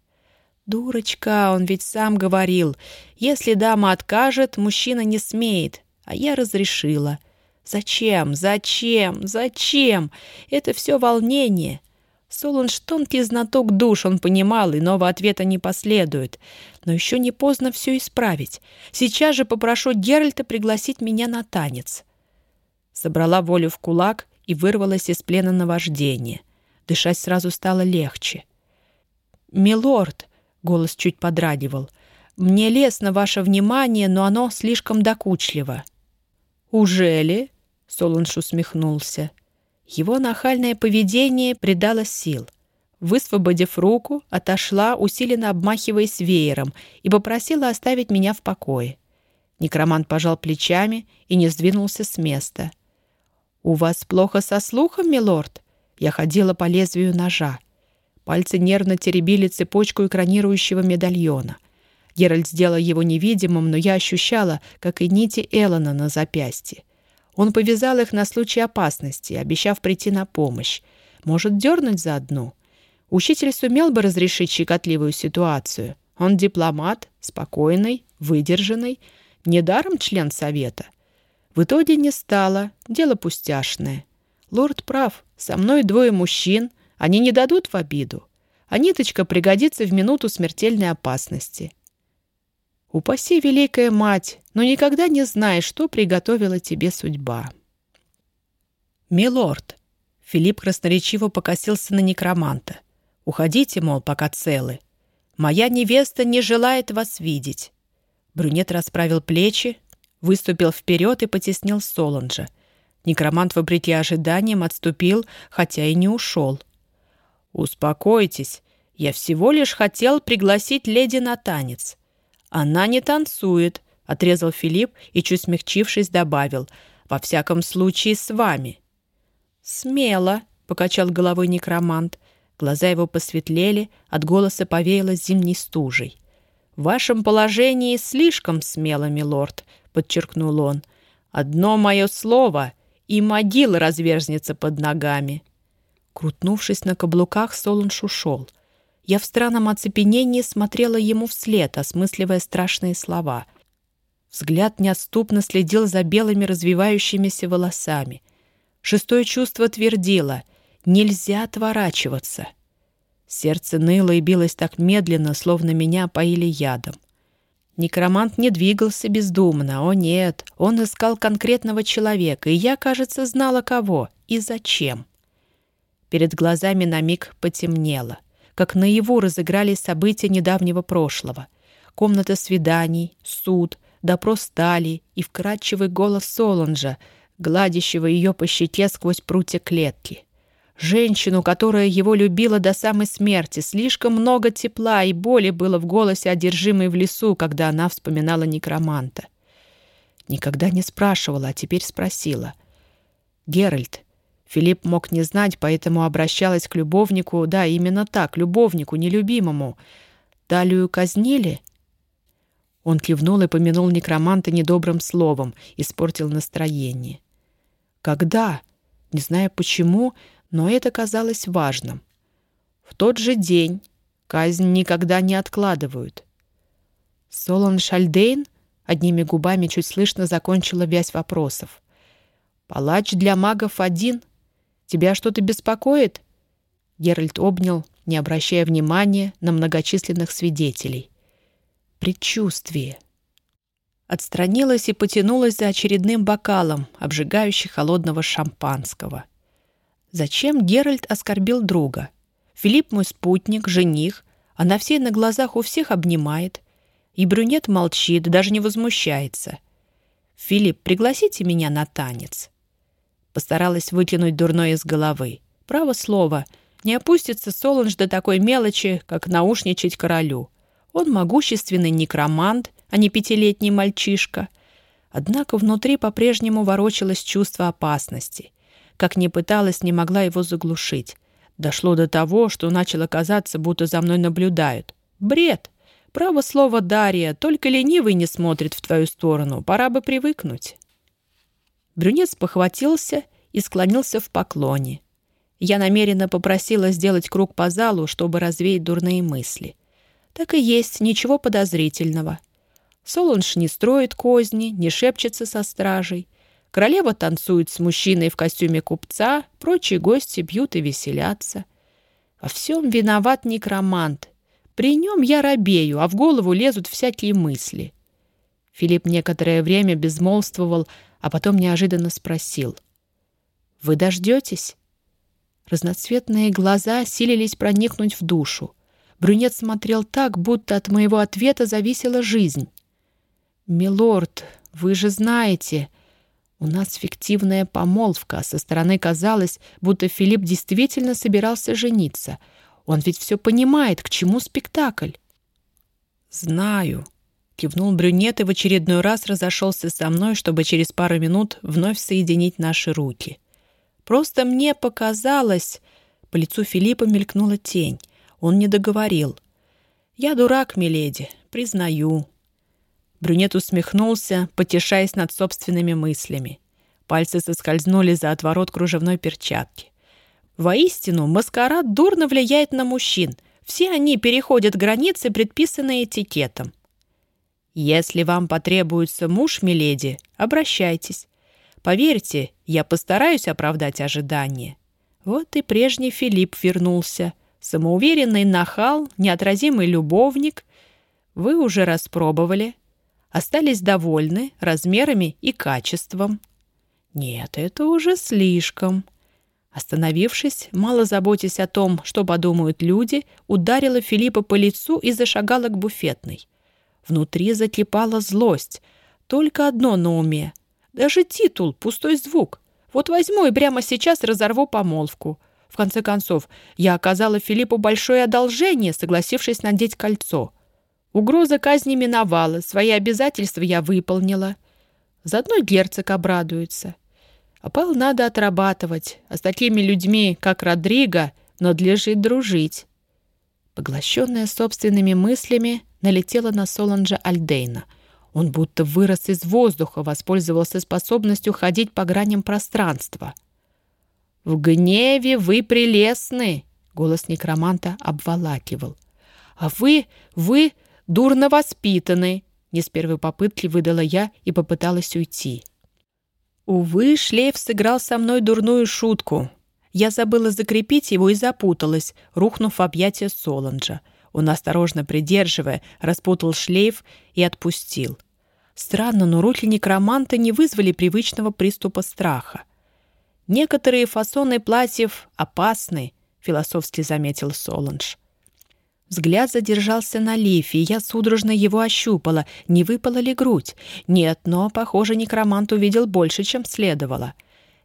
S1: «Дурочка, он ведь сам говорил, если дама откажет, мужчина не смеет, а я разрешила. Зачем, зачем, зачем? Это все волнение. Солунж тонкий знаток душ, он понимал, иного ответа не последует. Но еще не поздно все исправить. Сейчас же попрошу Геральта пригласить меня на танец. Собрала волю в кулак и вырвалась из плена наваждения. Дышать сразу стало легче. «Милорд!» — голос чуть подрагивал. «Мне лестно ваше внимание, но оно слишком докучливо». «Ужели?» — Солунж усмехнулся. — его нахальное поведение придало сил. Высвободив руку, отошла, усиленно обмахиваясь веером, и попросила оставить меня в покое. Некромант пожал плечами и не сдвинулся с места. «У вас плохо со слухом, милорд?» Я ходила по лезвию ножа. Пальцы нервно теребили цепочку экранирующего медальона. Геральт сделал его невидимым, но я ощущала, как и нити Эллона на запястье. Он повязал их на случай опасности, обещав прийти на помощь. Может, дернуть заодно? Учитель сумел бы разрешить щекотливую ситуацию. Он дипломат, спокойный, выдержанный, недаром член совета. В итоге не стало, дело пустяшное. Лорд прав, со мной двое мужчин, они не дадут в обиду. А ниточка пригодится в минуту смертельной опасности. Упаси, Великая Мать, но никогда не знаешь, что приготовила тебе судьба. «Милорд!» Филипп красноречиво покосился на некроманта. «Уходите, мол, пока целы. Моя невеста не желает вас видеть». Брюнет расправил плечи, выступил вперед и потеснил Соланжа. Некромант, вопреки ожиданиям, отступил, хотя и не ушел. «Успокойтесь, я всего лишь хотел пригласить леди на танец. «Она не танцует», — отрезал Филипп и, чуть смягчившись, добавил. «Во всяком случае, с вами». «Смело», — покачал головой некромант. Глаза его посветлели, от голоса повеяло зимней стужей. «В вашем положении слишком смело, милорд», — подчеркнул он. «Одно мое слово, и могила разверзнется под ногами». Крутнувшись на каблуках, Солунж ушел — я в странном оцепенении смотрела ему вслед, осмысливая страшные слова. Взгляд неотступно следил за белыми развивающимися волосами. Шестое чувство твердило «Нельзя отворачиваться». Сердце ныло и билось так медленно, словно меня поили ядом. Некромант не двигался бездумно, о нет, он искал конкретного человека, и я, кажется, знала кого и зачем. Перед глазами на миг потемнело как наяву разыгрались события недавнего прошлого. Комната свиданий, суд, допрос Стали и вкрадчивый голос Солонжа, гладящего ее по щеке сквозь прутья клетки. Женщину, которая его любила до самой смерти, слишком много тепла и боли было в голосе одержимой в лесу, когда она вспоминала некроманта. Никогда не спрашивала, а теперь спросила. «Геральт, Филипп мог не знать, поэтому обращалась к любовнику, да, именно так, любовнику, нелюбимому. Талию казнили? Он кивнул и помянул некроманта недобрым словом, испортил настроение. Когда? Не знаю почему, но это казалось важным. В тот же день казнь никогда не откладывают. Солон Шальдейн одними губами чуть слышно закончила вязь вопросов. Палач для магов один — Тебя что-то беспокоит?» Геральт обнял, не обращая внимания на многочисленных свидетелей. Предчувствие. Отстранилась и потянулась за очередным бокалом, обжигающий холодного шампанского. Зачем Геральт оскорбил друга? Филипп мой спутник, жених, а на всей на глазах у всех обнимает. И брюнет молчит, даже не возмущается. «Филипп, пригласите меня на танец». Постаралась вытянуть дурное из головы. Право слово, не опустится Солунж до такой мелочи, как наушничать королю. Он могущественный некромант, а не пятилетний мальчишка. Однако внутри по-прежнему ворочалось чувство опасности. Как ни пыталась, не могла его заглушить. Дошло до того, что начало казаться, будто за мной наблюдают. Бред! Право слово, Дарья, только ленивый не смотрит в твою сторону. Пора бы привыкнуть. Брюнец похватился и склонился в поклоне. Я намеренно попросила сделать круг по залу, чтобы развеять дурные мысли. Так и есть, ничего подозрительного. Солунж не строит козни, не шепчется со стражей. Королева танцует с мужчиной в костюме купца, прочие гости бьют и веселятся. Во всем виноват некромант, при нем я робею, а в голову лезут всякие мысли. Филипп некоторое время безмолвствовал, а потом неожиданно спросил. «Вы дождетесь?» Разноцветные глаза силились проникнуть в душу. Брюнет смотрел так, будто от моего ответа зависела жизнь. «Милорд, вы же знаете...» У нас фиктивная помолвка. Со стороны казалось, будто Филипп действительно собирался жениться — он ведь все понимает, к чему спектакль. «Знаю», — кивнул брюнет и в очередной раз разошелся со мной, чтобы через пару минут вновь соединить наши руки. «Просто мне показалось...» По лицу Филиппа мелькнула тень. Он не договорил. «Я дурак, миледи, признаю». Брюнет усмехнулся, потешаясь над собственными мыслями. Пальцы соскользнули за отворот кружевной перчатки. Воистину, маскарад дурно влияет на мужчин. Все они переходят границы, предписанные этикетом. Если вам потребуется муж, миледи, обращайтесь. Поверьте, я постараюсь оправдать ожидания. Вот и прежний Филипп вернулся. Самоуверенный нахал, неотразимый любовник. Вы уже распробовали. Остались довольны размерами и качеством. Нет, это уже слишком. Остановившись, мало заботясь о том, что подумают люди, ударила Филиппа по лицу и зашагала к буфетной. Внутри закипала злость. Только одно на уме. Даже титул — пустой звук. Вот возьму и прямо сейчас разорву помолвку. В конце концов, я оказала Филиппу большое одолжение, согласившись надеть кольцо. Угроза казни миновала, свои обязательства я выполнила. Заодно герцог обрадуется. Опал надо отрабатывать, а с такими людьми, как Родриго, надлежит дружить. Поглощенная собственными мыслями, налетела на Соланджа Альдейна. Он будто вырос из воздуха, воспользовался способностью ходить по граням пространства. «В гневе вы прелестны!» — голос некроманта обволакивал. «А вы, вы дурно воспитаны!» — не с первой попытки выдала я и попыталась уйти. Увы, шлейф сыграл со мной дурную шутку. Я забыла закрепить его и запуталась, рухнув в объятия Соланджа. Он, осторожно придерживая, распутал шлейф и отпустил. Странно, но руки некроманта не вызвали привычного приступа страха. «Некоторые фасоны платьев опасны», — философски заметил Соланж. Взгляд задержался на лифе, и я судорожно его ощупала, не выпала ли грудь. Нет, но, похоже, некромант увидел больше, чем следовало.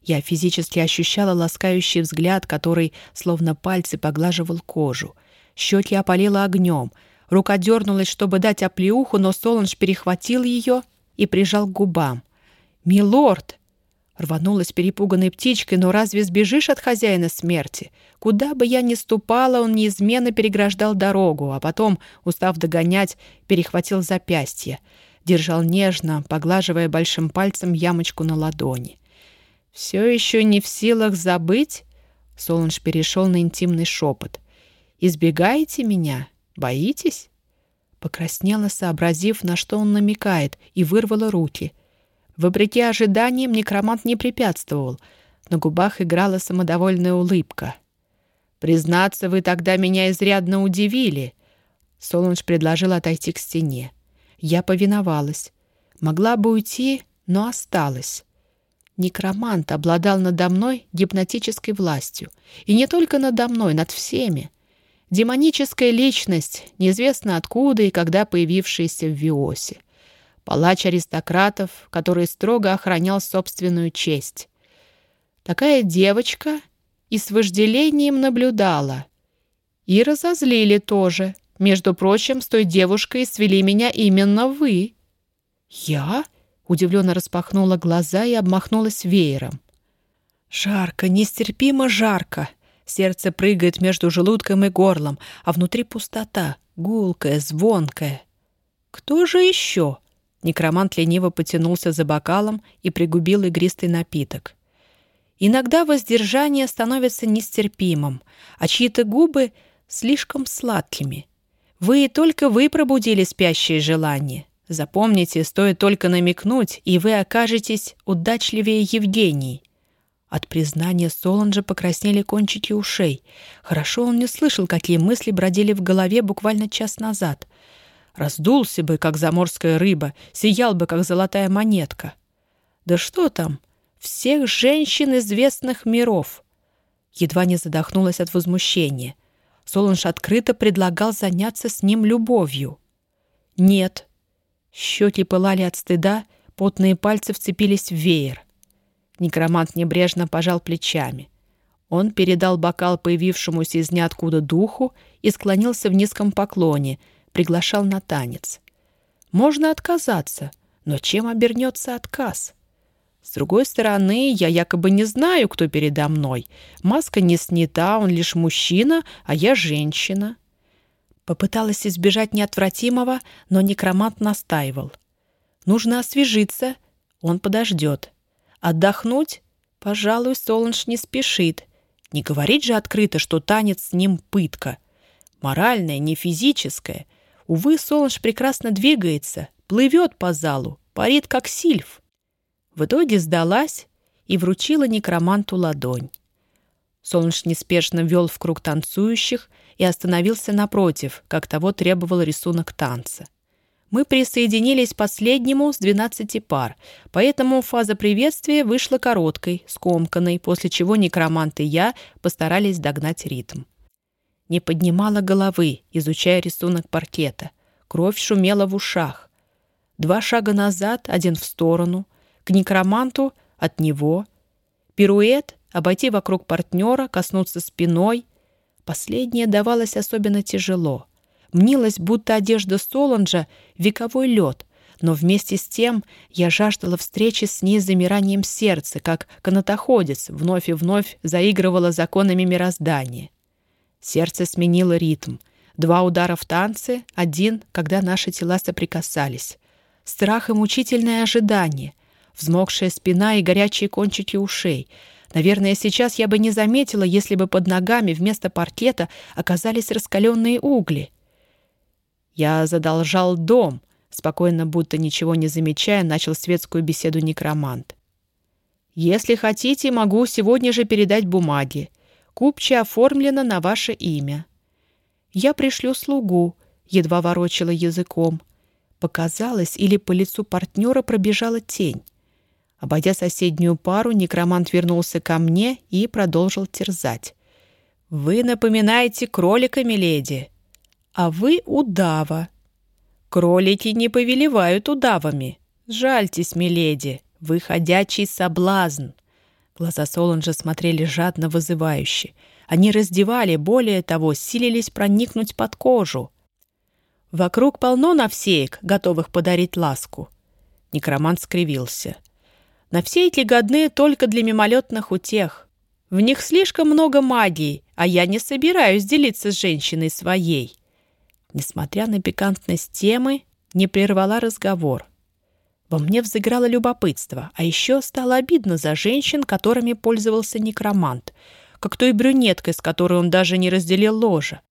S1: Я физически ощущала ласкающий взгляд, который, словно пальцы, поглаживал кожу. Щеки опалило огнем. Рука дернулась, чтобы дать оплеуху, но Соланж перехватил ее и прижал к губам. «Милорд!» Рванулась перепуганной птичкой, но разве сбежишь от хозяина смерти? Куда бы я ни ступала, он неизменно переграждал дорогу, а потом, устав догонять, перехватил запястье. Держал нежно, поглаживая большим пальцем ямочку на ладони. «Все еще не в силах забыть?» Солунж перешел на интимный шепот. «Избегаете меня? Боитесь?» Покраснела, сообразив, на что он намекает, и вырвала руки — Вопреки ожиданиям, некромант не препятствовал. На губах играла самодовольная улыбка. «Признаться, вы тогда меня изрядно удивили». Солунж предложил отойти к стене. Я повиновалась. Могла бы уйти, но осталась. Некромант обладал надо мной гипнотической властью. И не только надо мной, над всеми. Демоническая личность, неизвестно откуда и когда появившаяся в Виосе. Палач аристократов, который строго охранял собственную честь. Такая девочка и с вожделением наблюдала. И разозлили тоже. Между прочим, с той девушкой свели меня именно вы. «Я?» — удивленно распахнула глаза и обмахнулась веером. «Жарко, нестерпимо жарко!» Сердце прыгает между желудком и горлом, а внутри пустота, гулкая, звонкая. «Кто же еще?» Некромант лениво потянулся за бокалом и пригубил игристый напиток. Иногда воздержание становится нестерпимым, а чьи-то губы слишком сладкими. Вы и только вы пробудили спящее желание. Запомните, стоит только намекнуть, и вы окажетесь удачливее Евгений. От признания Соланжа покраснели кончики ушей. Хорошо он не слышал, какие мысли бродили в голове буквально час назад. Раздулся бы, как заморская рыба, сиял бы, как золотая монетка. Да что там? Всех женщин известных миров. Едва не задохнулась от возмущения. Соланж открыто предлагал заняться с ним любовью. Нет. Щеки пылали от стыда, потные пальцы вцепились в веер. Некромант небрежно пожал плечами. Он передал бокал появившемуся из ниоткуда духу и склонился в низком поклоне, приглашал на танец. Можно отказаться, но чем обернется отказ? С другой стороны, я якобы не знаю, кто передо мной. Маска не снята, он лишь мужчина, а я женщина. Попыталась избежать неотвратимого, но некромант настаивал. Нужно освежиться, он подождет. Отдохнуть? Пожалуй, Соланж не спешит. Не говорить же открыто, что танец с ним пытка. Моральная, не физическая. Увы, Соланж прекрасно двигается, плывет по залу, парит как сильф. В итоге сдалась и вручила некроманту ладонь. Солнж неспешно вел в круг танцующих и остановился напротив, как того требовал рисунок танца. Мы присоединились последнему с 12 пар, поэтому фаза приветствия вышла короткой, скомканной, после чего некромант и я постарались догнать ритм. Не поднимала головы, изучая рисунок паркета. Кровь шумела в ушах. Два шага назад, один в сторону, к некроманту, от него. Пируэт, обойти вокруг партнера, коснуться спиной. Последнее давалось особенно тяжело — Мнилось, будто одежда Соланджа — вековой лед, но вместе с тем я жаждала встречи с ней замиранием сердца, как канатоходец вновь и вновь заигрывала законами мироздания. Сердце сменило ритм. Два удара в танце, один, когда наши тела соприкасались. Страх и мучительное ожидание, взмокшая спина и горячие кончики ушей. Наверное, сейчас я бы не заметила, если бы под ногами вместо паркета оказались раскаленные угли — «Я задолжал дом», — спокойно, будто ничего не замечая, начал светскую беседу некромант. «Если хотите, могу сегодня же передать бумаги. Купча оформлена на ваше имя». «Я пришлю слугу», — едва ворочала языком. Показалось, или по лицу партнера пробежала тень. Обойдя соседнюю пару, некромант вернулся ко мне и продолжил терзать. «Вы напоминаете кролика, миледи а вы удава. Кролики не повелевают удавами. Жальтесь, миледи, вы ходячий соблазн. Глаза Соланжа смотрели жадно вызывающе. Они раздевали, более того, силились проникнуть под кожу. Вокруг полно навсеек, готовых подарить ласку. Некромант скривился. На все эти годны только для мимолетных утех. В них слишком много магии, а я не собираюсь делиться с женщиной своей несмотря на пикантность темы, не прервала разговор. Во мне взыграло любопытство, а еще стало обидно за женщин, которыми пользовался некромант, как той брюнеткой, с которой он даже не разделил ложа.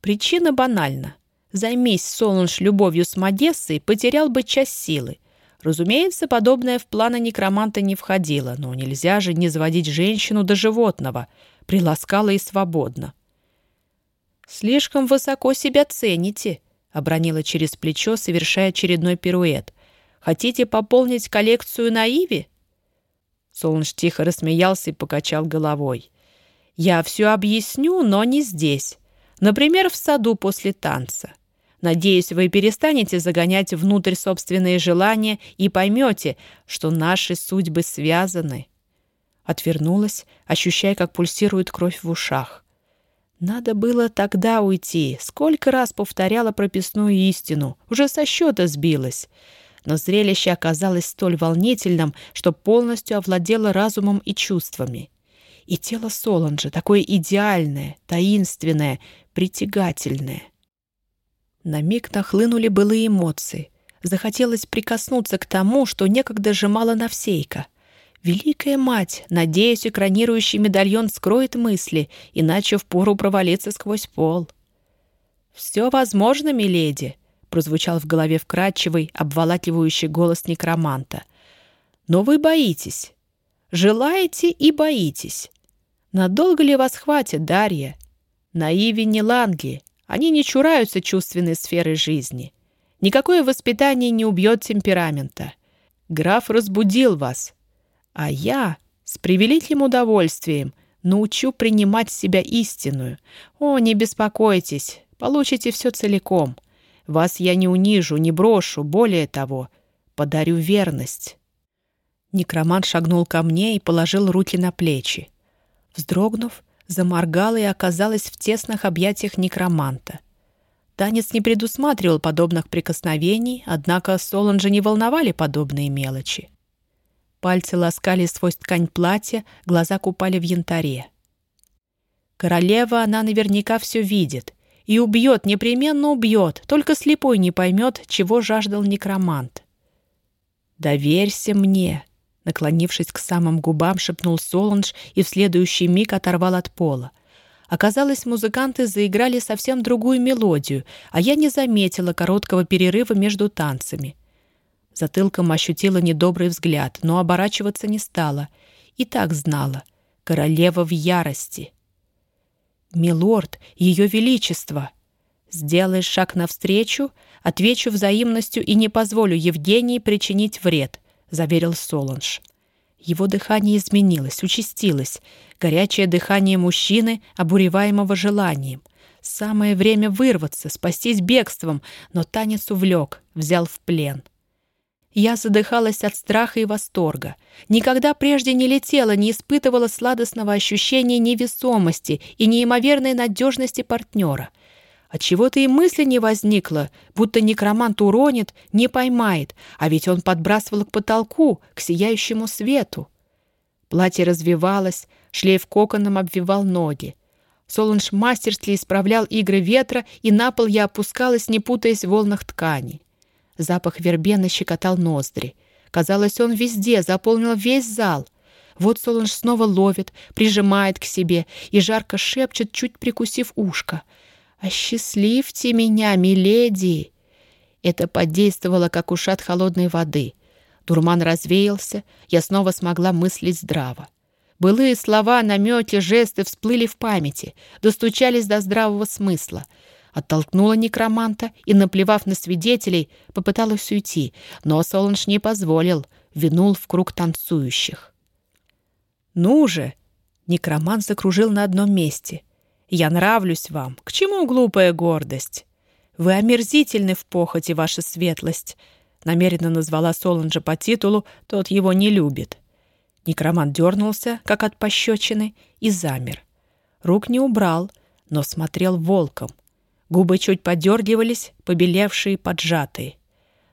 S1: Причина банальна. Займись Солунж любовью с Модессой, потерял бы часть силы. Разумеется, подобное в планы некроманта не входило, но нельзя же не заводить женщину до животного, приласкала и свободно. «Слишком высоко себя цените», — обронила через плечо, совершая очередной пируэт. «Хотите пополнить коллекцию на Иве?» Тихо рассмеялся и покачал головой. «Я все объясню, но не здесь. Например, в саду после танца. Надеюсь, вы перестанете загонять внутрь собственные желания и поймете, что наши судьбы связаны». Отвернулась, ощущая, как пульсирует кровь в ушах. Надо было тогда уйти. Сколько раз повторяла прописную истину. Уже со счета сбилась. Но зрелище оказалось столь волнительным, что полностью овладело разумом и чувствами. И тело Соланжа такое идеальное, таинственное, притягательное. На миг нахлынули былые эмоции. Захотелось прикоснуться к тому, что некогда сжимала Навсейка. Великая мать, надеюсь, экранирующий медальон скроет мысли, иначе впору провалиться сквозь пол. «Все возможно, миледи», — прозвучал в голове вкрадчивый, обволакивающий голос некроманта. «Но вы боитесь. Желаете и боитесь. Надолго ли вас хватит, Дарья? Наиви не ланги, они не чураются чувственной сферы жизни. Никакое воспитание не убьет темперамента. Граф разбудил вас. А я с превеликим удовольствием научу принимать себя истинную. О, не беспокойтесь, получите все целиком. Вас я не унижу, не брошу, более того, подарю верность». Некромант шагнул ко мне и положил руки на плечи. Вздрогнув, заморгала и оказалась в тесных объятиях некроманта. Танец не предусматривал подобных прикосновений, однако Соланжа не волновали подобные мелочи. Пальцы ласкали сквозь ткань платья, глаза купали в янтаре. Королева, она наверняка все видит. И убьет, непременно убьет, только слепой не поймет, чего жаждал некромант. «Доверься мне», Наклонившись к самым губам, шепнул Соланж и в следующий миг оторвал от пола. Оказалось, музыканты заиграли совсем другую мелодию, а я не заметила короткого перерыва между танцами. Затылком ощутила недобрый взгляд, но оборачиваться не стала. И так знала. Королева в ярости. «Милорд, ее величество!» «Сделаешь шаг навстречу, отвечу взаимностью и не позволю Евгении причинить вред заверил Солонж. Его дыхание изменилось, участилось. Горячее дыхание мужчины, обуреваемого желанием. Самое время вырваться, спастись бегством, но танец увлек, взял в плен. Я задыхалась от страха и восторга. Никогда прежде не летела, не испытывала сладостного ощущения невесомости и неимоверной надежности партнера — Отчего-то и мысли не возникло, будто некромант уронит, не поймает, а ведь он подбрасывал к потолку, к сияющему свету. Платье развивалось, шлейф коконом обвивал ноги. Солунж мастерски исправлял игры ветра, и на пол я опускалась, не путаясь в волнах ткани. Запах вербены щекотал ноздри. Казалось, он везде, заполнил весь зал. Вот Солунж снова ловит, прижимает к себе и жарко шепчет, чуть прикусив ушко — «Осчастливьте меня, миледи!» Это подействовало, как ушат холодной воды. Дурман развеялся, я снова смогла мыслить здраво. Былые слова, намеки, жесты всплыли в памяти, достучались до здравого смысла. Оттолкнула некроманта и, наплевав на свидетелей, попыталась уйти, но Солонж не позволил, винул в круг танцующих. «Ну же!» Некромант закружил на одном месте — я нравлюсь вам. К чему глупая гордость? Вы омерзительны в похоти, ваша светлость. Намеренно назвала Соланжа по титулу, тот его не любит. Некромант дернулся, как от пощечины, и замер. Рук не убрал, но смотрел волком. Губы чуть подергивались, побелевшие, поджатые.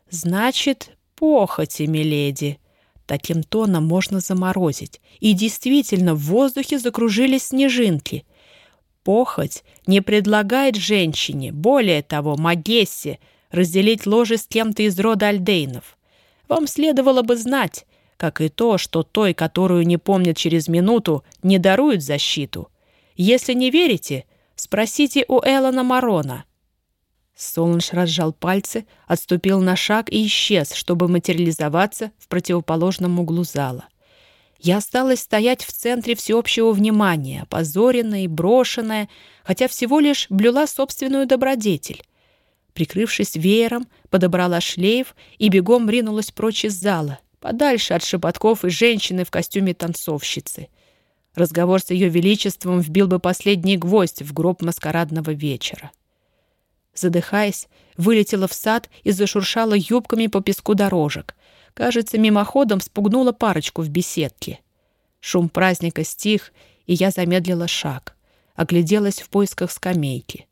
S1: «Значит, похоти, миледи!» Таким тоном можно заморозить. И действительно, в воздухе закружились снежинки похоть не предлагает женщине, более того, Магессе, разделить ложе с кем-то из рода Альдейнов. Вам следовало бы знать, как и то, что той, которую не помнят через минуту, не даруют защиту. Если не верите, спросите у Эллона Марона. Солнж разжал пальцы, отступил на шаг и исчез, чтобы материализоваться в противоположном углу зала. Я осталась стоять в центре всеобщего внимания, опозоренная и брошенная, хотя всего лишь блюла собственную добродетель. Прикрывшись веером, подобрала шлейф и бегом ринулась прочь из зала, подальше от шепотков и женщины в костюме танцовщицы. Разговор с ее величеством вбил бы последний гвоздь в гроб маскарадного вечера. Задыхаясь, вылетела в сад и зашуршала юбками по песку дорожек. Кажется, мимоходом спугнула парочку в беседке. Шум праздника стих, и я замедлила шаг. Огляделась в поисках скамейки.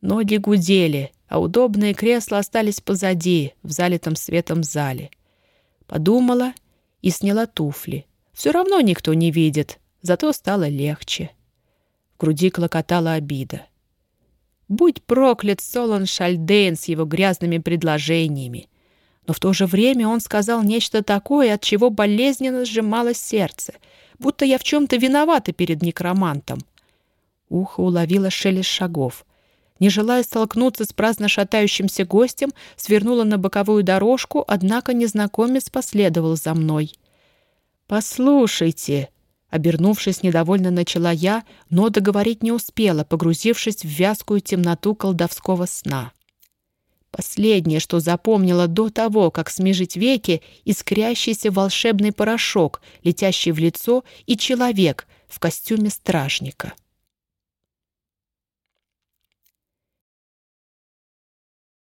S1: Ноги гудели, а удобные кресла остались позади, в залитом светом зале. Подумала и сняла туфли. Все равно никто не видит, зато стало легче. В груди клокотала обида. Будь проклят Солон Шальдейн с его грязными предложениями. Но в то же время он сказал нечто такое, от чего болезненно сжималось сердце, будто я в чем-то виновата перед некромантом. Ухо уловило шелест шагов. Не желая столкнуться с праздно шатающимся гостем, свернула на боковую дорожку, однако незнакомец последовал за мной. «Послушайте», Обернувшись, недовольно начала я, но договорить не успела, погрузившись в вязкую темноту колдовского сна. Последнее, что запомнила до того, как смежить веки, искрящийся волшебный порошок, летящий в лицо, и человек в костюме стражника.